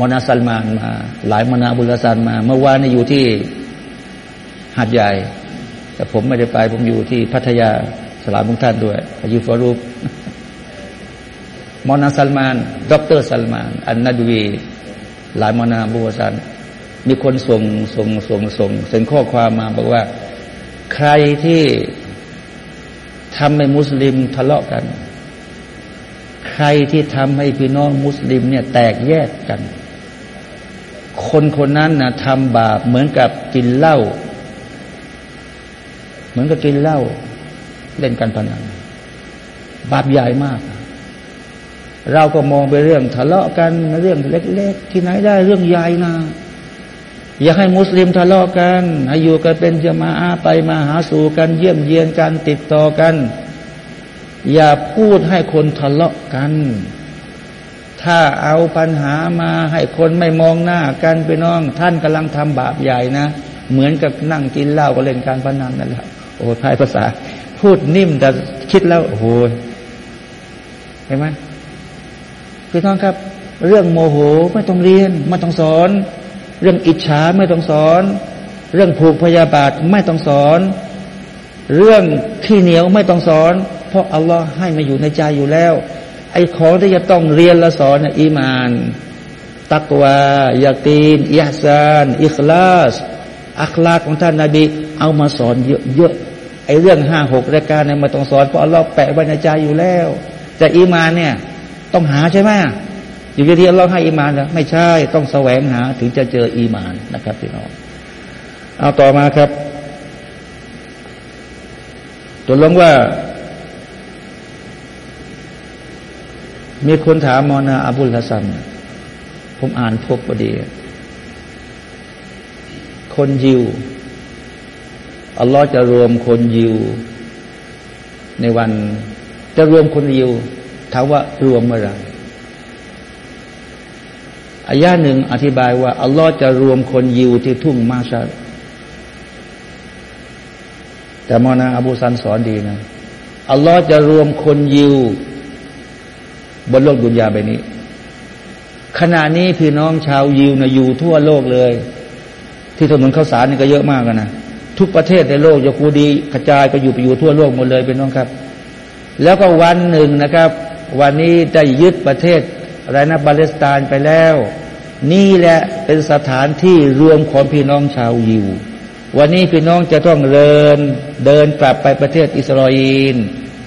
Speaker 1: มนาซัลมานมา หลายมนาบุลซันมา เมื่อวานนี่อยู่ที่ หาดใหญ่ แต่ผมไม่ได้ไป ผมอยู่ที่พัทยาสลามทุกท่านด้วยอายุฟารุกมอนาซัลมาน ดรซัลมาน อันนาดวี หลายมนาบุลซัน มีคนส่งส่งส่งส่งเซ็นข้อความมาบอกว่า ใครที่ทำให้มุสลิมทะเลาะกัน ใครที่ทำให้พี่น้องมุสลิมเนี่ยแตกแยกกัน คนคนนั้นนะทำบาปเหมือนกับกินเหล้า เหมือนกับกินเหล้าเล่นกันพนันบาปใหญ่มาก เราก็มองไปเรื่องทะเลาะกันเรื่องเล็ก ๆ ที่ไหนได้เรื่องใหญ่นะอย่าให้มุสลิมทะเลาะกันให้อยู่กันเป็นจะมาอาไปมาหาสู่กัน เยี่ยมเยียนกันติดต่อกัน อย่าพูดให้คนทะเลาะกัน ถ้าเอาปัญหามาให้คนไม่มองหน้ากันไปน้อง ท่านกำลังทำบาปใหญ่นะ เหมือนกับนั่งกินเหล้าก็เล่นการพนันนั่นแหละ โอ้ทายภาษา พูดนิ่มแต่คิดแล้ว โอ้โหเห็นไหมพี่น้องครับ เรื่องโมโหไม่ต้องเรียน ไม่ต้องสอน เรื่องอิจฉาไม่ต้องสอน เรื่องผูกพยาบาทไม่ต้องสอน เรื่องขี้เหนียวไม่ต้องสอน เพราะอัลลอฮ์ให้มาอยู่ในใจอยู่แล้ว ไอ้ของที่จะต้องเรียนและสอนอีมาน ตักวายาตีนอิฮซาน อิคลาสอัคลาของท่านนาบี เอามาสอนเยอะๆไอ้เรื่องห้าหกรายการเนี่ยมาต้องสอนเพราะอัลลอฮ์แปะไว้ในใจอยู่แล้ว แต่อีมานเนี่ย ต้องหาใช่ไหมอยู่ที่เราให้อีมานนะไม่ใช่ต้องแสวงหาถึงจะเจออีมานนะครับพี่น้องเอาต่อมาครับตัวลงว่า มีคนถามมอนาอับุลฮัสันผมอ่านพบพอดี คนยิว อัลลอฮ์จะรวมคนยิว ในวัน จะรวมคนยิวถามว่ารวมเมื่อไรอายาหนึ่งอธิบายว่า อัลลอฮ์จะรวมคนยิวที่ทุ่งมาชัดแต่มอนาอบูซันสอนดีนะ อัลลอฮ์จะรวมคนยิว บนโลกดุนยาใบนี้ ขณะนี้พี่น้องชาวยิวนะอยู่ทั่วโลกเลย ที่ถนนข้าวสารนี่ก็เยอะมากนะ ทุกประเทศในโลกยาคูดีกระจายไปอยู่ไปอยู่ทั่วโลกหมดเลยพี่น้องครับ แล้วก็วันหนึ่งนะครับ วันนี้ได้ยึดประเทศอะไรนะบาเลสไตน์ไปแล้ว นี่แหละเป็นสถานที่รวมของพี่น้องชาวยิว วันนี้พี่น้องจะต้องเดินเดินกลับไปประเทศอิสราเอล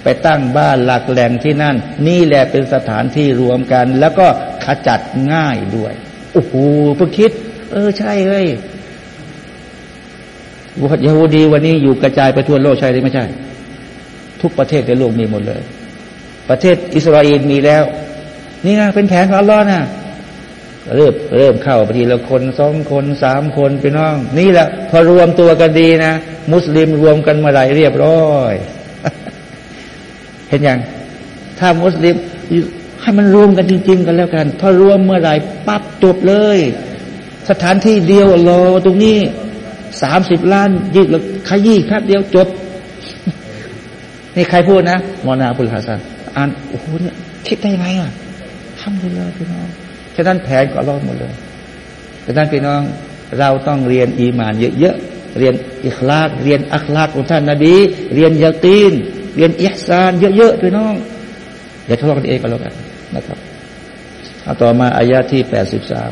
Speaker 1: ไปตั้งบ้านหลักแหล่งที่นั่น นี่แหละเป็นสถานที่รวมกัน แล้วก็ขจัดง่ายด้วยโอ้โหเพิ่งคิด เออใช่เลย ยาฮูดีวันนี้อยู่กระจายไปทั่วโลกใช่หรือไม่ใช่ ทุกประเทศในโลกมีหมดเลย ประเทศอิสราเอลมีแล้ว นี่นะเป็นแผนของอัลลอฮ์นะเริ่มเริ่มเข้าไปทีละคนสองคนสามคนไปน้อง นี่แหละพอรวมตัวกันดีนะ มุสลิมรวมกันมาไหลเรียบร้อย เห็นยังถ้ามุสลิมให้มันรวมกันจริง ๆ กันแล้วกันพอรวมเมื่อไหร่ปั๊บจบเลย สถานที่เดียวรอตรงนี้ สามสิบล้านยืดแล้วขยี้แป๊บเดียวจบ นี่ใครพูดนะมอนาบุลฮัสันอ่านโอ้โหเนี่ยคิดได้ยังไงอะทำไปเลยพี่น้องฉะนั้นแผนก็รอดหมดเลยฉะนั้นพี่น้องเราต้องเรียนอีมานเยอะๆ เรียนอิคลาดเรียนอัคลากของท่านนาบี เรียนยาตีน เรียนอิฮซานเยอะๆพี่น้องอย่าทะเลาะกันเองก็แล้วกันนะครับเอาต่อมาอายาที่แปดสิบสาม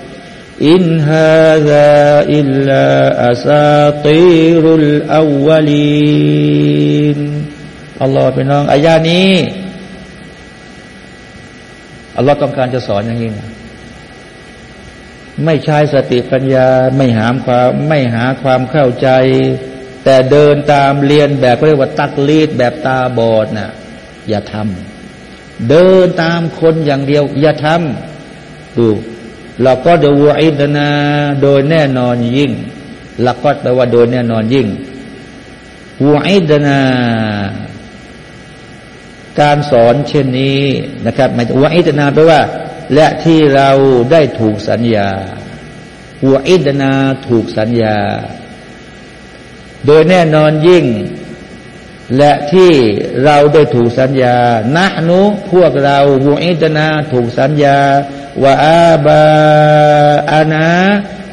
Speaker 1: อินฮาซาอิลลาอาซาตีรุลอาวลีนอัลลอฮฺพี่น้องอายานี้อัลลอฮฺต้องการจะสอนอย่างนี้ไม่ใช้สติปัญญาไม่หามความไม่หาความเข้าใจ แต่เดินตามเรียนแบบเรียกว่าตักลีดแบบตาบอดนะ่ะอย่าทำเดินตามคนอย่างเดียว อย่าทำดู เราก็เดวอิดนาโดยแน่นอนยิ่งลักก็แปลว่าโดยแน่นอนยิ่งวอิดนาการสอนเช่นนี้นะครับหมายถึงวอิดนาแปลว่า และที่เราได้ถูกสัญญาหัวอิดนาถูกสัญญา โดยแน่นอนยิ่ง และที่เราได้ถูกสัญญานะนุพวกเราหัวอิดนาถูกสัญญา ว่าอาบาอานา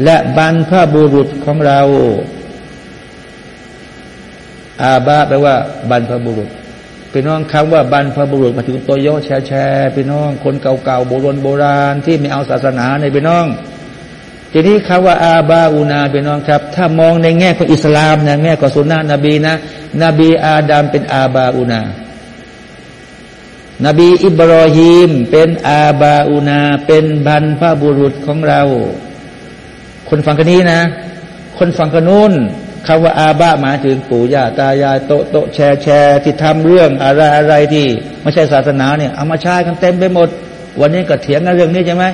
Speaker 1: และบรรพบุรุษของเรา อาบาแปลว่าบรรพบุรุษพี่น้องคำว่าบรรพบุรุษมาถึงตัวย่อแชร์แชร์พี่น้อง คนเก่าๆโบราณโบราณที่ไม่เอาศาสนาในพี่น้อง ทีนี้คำว่าอาบาอูนาพี่น้องครับ ถ้ามองในแง่ของอิสลามนะแง่ของสุนนะนบีนะ นบีอาดัมเป็นอาบาอูนา นบีอิบรอฮีมเป็นอาบาอูนา เป็นบรรพบุรุษของเรา คนฟังกันนี้นะ คนฟังกันนู้นคำว่าอาบะหมายถึงปู่ย่าตายายโตโตแชร์แชร์ที่ทำเรื่องอะไรอะไรที่ไม่ใช่ศาสนาเนี่ยเอามาใช้กันเต็มไปหมด วันนี้ก็เถียงกันเรื่องนี้ใช่ไหม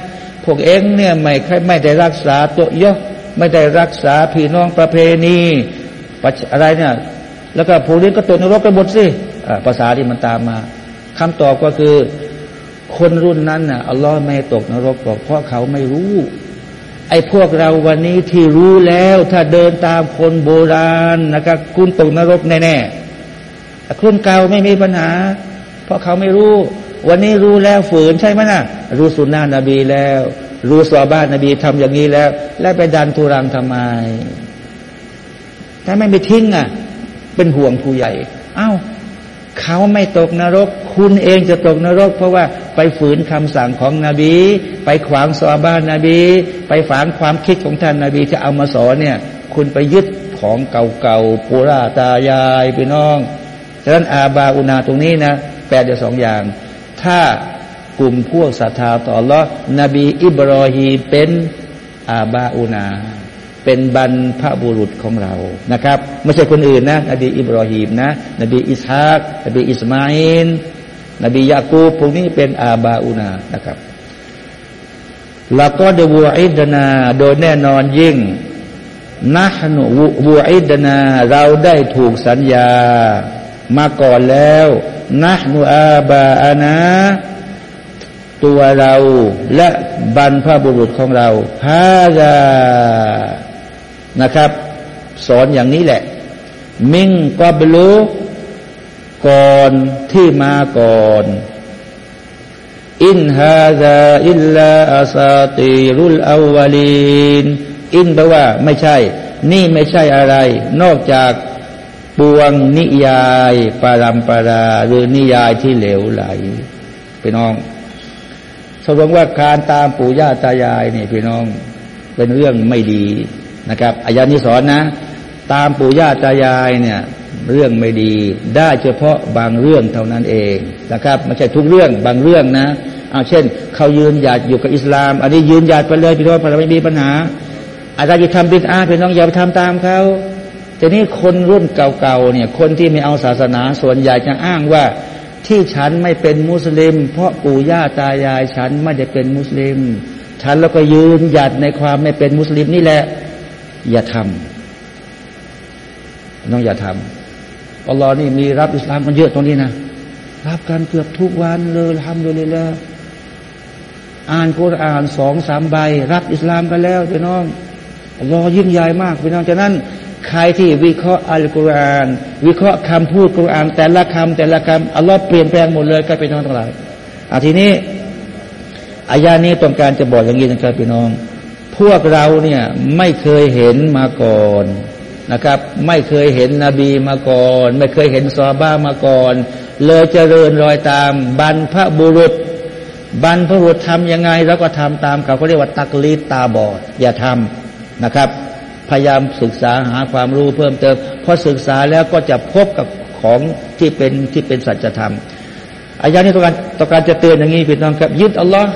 Speaker 1: พวกเองเนี่ยไม่ไม่ได้รักษาตัวยะไม่ได้รักษาพี่น้องประเพณีอะไรเนี่ย แล้วก็ผู้นี้ก็ตกนรกกันหมดสิภาษาที่มันตามมา คำตอบก็คือ คนรุ่นนั้นน่ะอัลลอฮ์ไม่ตกนรกหรอกเพราะเขาไม่รู้ ไอ้พวกเราวันนี้ที่รู้แล้ว ถ้าเดินตามคนโบราณนะครับคุณตกนรกแน่ๆคุณเก่าไม่มีปัญหา เพราะเขาไม่รู้ วันนี้รู้แล้วฝืนใช่ไหมนะรู้สุนนะนบีแล้ว รู้สอบ้านนบีทำอย่างนี้แล้ว แล้วไปดันทุรังทำไมถ้าไม่ไปทิ้งอะ เป็นห่วงผู้ใหญ่ เอา้า เขาไม่ตกนรก คุณเองจะตกนรก เพราะว่าไปฝืนคำสั่งของนบี ไปขวางซอบ้านนาบี ไปฝังความคิดของท่านนาบีจะเอามาสอนเนี่ย คุณไปยึดของเก่าๆปุราตายายพี่น้องฉะนั้นอาบาอุนาตรงนี้นะแปลได้สองอย่าง ถ้ากลุ่มพวกศรัทธาต่อละนบีอิบรอฮีเป็นอาบาอุนา เป็นบรรพบุรุษของเรานะครับ ไม่ใช่คนอื่นนะ นบีอิบรอฮีมนะ นบีอิสฮากนบีอิสมาอิน นบียากูพวกนี้เป็นอาบาอุนานะครับแล้วก็เดวัวอิดนา โดยแน่นอนยิ่งนะฮนุวัวอิดนา เราได้ถูกสัญญามาก่อนแล้วนะนุอาบาอานาตัวเราและบรรพบุรุษของเราฮาดานะครับ สอนอย่างนี้แหละ มิงกอบลู ก่อนที่มาก่อน อินฮาซาอิลลาอาซาติรุลอาวลีนอินแปลว่าไม่ใช่ นี่ไม่ใช่อะไร นอกจากปวงนิยายปารัมปราหรือนิยายที่เหลวไหลพี่น้องสรุปว่าการตามปู่ย่าตายายนี่พี่น้องเป็นเรื่องไม่ดีนะครับอายานี้สอนนะ ตามปู่ย่าตายายเนี่ยเรื่องไม่ดี ได้เฉพาะบางเรื่องเท่านั้นเองนะครับไม่ใช่ทุกเรื่องบางเรื่องนะเอาเช่น เขายืนหยัดอยู่กับอิสลาม อันนี้ยืนหยัดไปเลยพี่น้องเราไม่มีปัญหา อาจารย์จะทำบิดอาพี่น้องอย่าไปทำตามเขาแต่นี่คนรุ่นเก่าๆเนี่ยคนที่ไม่เอาศาสนาส่วนใหญ่จะอ้างว่าที่ฉันไม่เป็นมุสลิม เพราะปู่ย่าตายายฉันไม่ได้เป็นมุสลิม ฉันแล้วก็ยืนหยัดในความไม่เป็นมุสลิมนี่แหละ อย่าทำ น้องอย่าทำอัลลอฮ์นี่มีรับอิสลามกันเยอะตรงนี้นะ รับกันเกือบทุกวันเลยทำเลยเลยอ่านกุรอานสองสามใบ รับอิสลามกันแล้วพี่น้องอัลลอฮ์ยิ่งใหญ่มากพี่น้องฉะนั้นใครที่วิเคราะห์อัลกุรอาน วิเคราะห์คำพูดกุรอาน แต่ละคำแต่ละคำอัลลอฮ์เปลี่ยนแปลงหมดเลยก็เป็นน้องทั้งหลายอาทีนี้อายานี้ต้องการจะบอกอย่างนี้นะครับพี่น้อง พวกเราเนี่ยไม่เคยเห็นมาก่อน นะครับ ไม่เคยเห็นนบีมาก่อน ไม่เคยเห็นซอบ้ามาก่อน เลยเจริญรอยตามบรรพบุรุษ บรรพบุรุษทำยังไงเราก็ทำตามเขาเขาเรียกว่าตักลีตตาบอด อย่าทำนะครับ พยายามศึกษาหาความรู้เพิ่มเติมพอศึกษาแล้วก็จะพบกับของที่เป็นที่เป็นสัจธรรมอายานี้ต้องการต้องการจะเตือนอย่างนี้พี่น้องครับ ยึดอัลลอฮ์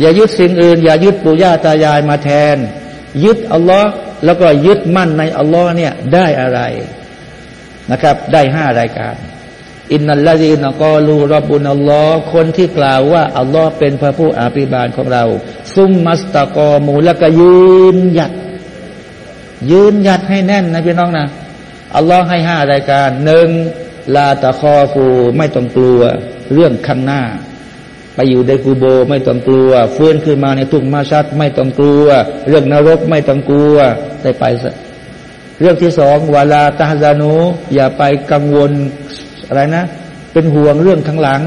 Speaker 1: อย่ายึดสิ่งอื่น อย่ายึดปู่ย่าตายายมาแทน ยึดอัลลอฮ์ แล้วก็ยึดมั่นในอัลลอฮ์เนี่ยได้อะไรนะครับ ได้ห้ารายการอินนัลลาดีนกอลูรบุนอัลลอฮ์คนที่กล่าวว่าอัลลอฮ์เป็นพระผู้อาภิบาลของเรา ซุมมัสตะกอมูและก็ยืนหยัด ยืนหยัดให้แน่นนะพี่น้องนะอัลลอฮ์ให้ห้ารายการหนึ่งลาตะคอฟูไม่ต้องกลัว เรื่องข้างหน้า ไปอยู่ในกูโบไม่ต้องกลัวฟื้นขึ้นมาในทุกมาชัดไม่ต้องกลัว เรื่องนรกไม่ต้องกลัวได้ไปเรื่องที่สองวาลาตาฮานูอย่าไปกังวลอะไรนะ เป็นห่วงเรื่องข้างหลัง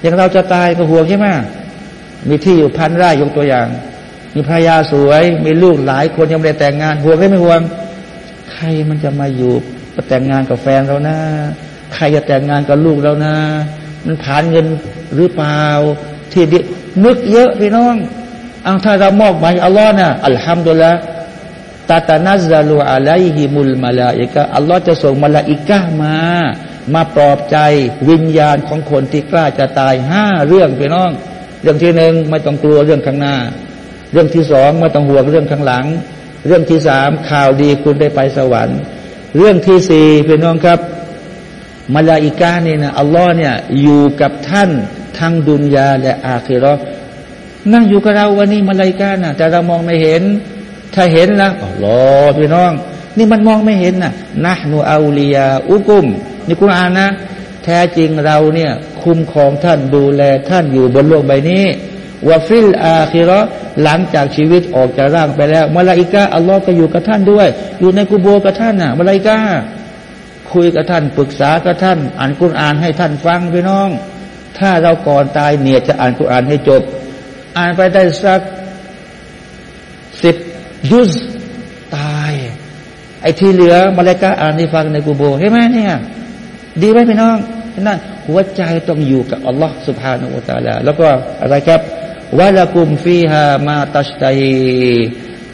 Speaker 1: อย่างเราจะตายก็ห่วงใช่ไหมมีที่อยู่พันไร่ยกตัวอย่าง มีภรรยาสวย มีลูกหลายคนยังไม่ได้แต่งงานห่วงไม่ไม่ห่วง ใครมันจะมาอยู่มาแต่งงานกับแฟนเรานะ ใครจะแต่งงานกับลูกเรานะ มันผ่านเงินหรือเปล่า ที่ดินึกเยอะพี่น้องเอาถ้าเรามอบหมายอัลลอฮ์นะอัลฮัมดุลิลละตาตานัซาลูอะลัยฮิมุลมาลาอิกะอัลลอฮ์จะส่งมาลาอิกะมา มาปลอบใจวิญญาณของคนที่กล้าจะตายห้าเรื่องพี่น้อง เรื่องที่หนึ่งไม่ต้องกลัวเรื่องข้างหน้า เรื่องที่สองไม่ต้องห่วงเรื่องข้างหลัง เรื่องที่สามข่าวดีคุณได้ไปสวรรค์ เรื่องที่สี่พี่น้องครับ มาลาอิกาเนี่ยนะอัลลอฮ์เนี่ยอยู่กับท่านทั้งดุนยาและอาคิรอนั่งอยู่กับเราวันนี้มาลาอิกานะแต่เรามองไม่เห็น ถ้าเห็นนะอัลลอฮ์พี่น้อง นี่มันมองไม่เห็นนะنحن أولياؤكم นี่กุรอานนะ แท้จริงเราเนี่ยคุ้มครองท่านดูแลท่านอยู่บนโลกใบนี้وفي الآخرة หลังจากชีวิตออกจากร่างไปแล้วมาลาอิกาอัลลอฮ์ก็อยู่กับท่านด้วย อยู่ในกุโบกับท่านน่ะมาลาอิกา คุยกับท่านปรึกษากับท่าน อ่านกุรอานให้ท่านฟังพี่น้อง ถ้าเราก่อนตายเนี่ยจะอ่านกุรอานให้จบ อ่านไปได้สักสิบยุสตาย ไอ้ที่เหลือมาเลกาอ่านให้ฟังในกุโบเห็นไหมเนี่ยดีไหมพี่น้องนั่นหัวใจต้องอยู่กับอัลลอฮ์สุบฮานาอัลลอฮ์แล้วก็อะไรครับวะละกุมฟีฮามาตัชตัย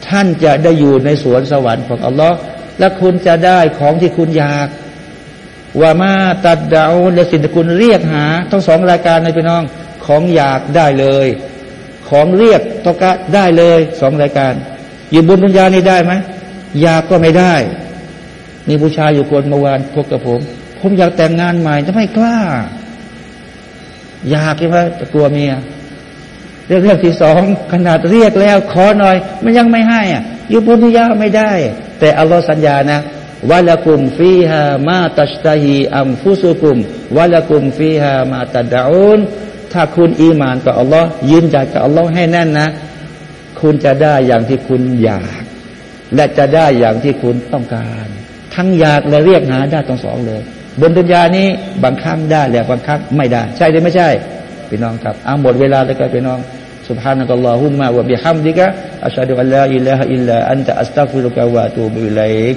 Speaker 1: ท่านจะได้อยู่ในสวนสวรรค์ของอัลลอฮ์และคุณจะได้ของที่คุณอยาก ว่ามาตัดดาวและสิ่งที่คุณเรียกหา ทั้งสองรายการในพี่น้องของอยากได้เลย ของเรียกตกะได้เลยสองรายการ อยู่บนดุนยานี่ได้ไหมอยากก็ไม่ได้ มีผู้ชายอยู่คนเมื่อวานพบกับผม ผมอยากแต่งงานใหม่จะไม่กล้า อยากใช่ไหมจะกลัวเมียเรื่องเรื่องที่สองขนาดเรียกแล้ว ขอหน่อย มันยังไม่ให้อะอยู่บนนิยาไม่ได้ แต่อัลลอฮ์สัญญานะ วะละกุมฟีฮามาตัชตาฮีอัมฟุสุกุมวะละกุมฟีฮามาตัดดาอุนถ้าคุณอีมานกับอัลลอฮ์ยืนจัดกับอัลลอฮ์ให้แน่นนะ คุณจะได้อย่างที่คุณอยาก และจะได้อย่างที่คุณต้องการ ทั้งอยากและเรียกหาได้ทั้งสองเลย บนดุนยานี้บางครั้งได้และบางครั้งไม่ได้ ใช่หรือไม่ใช่ พี่น้องครับเอาหมดเวลาแล้วครับพี่น้อง سبحانك اللهم وبحمدك أشهد أن لا إله إلا أنت أستغفرك وأتوب إليك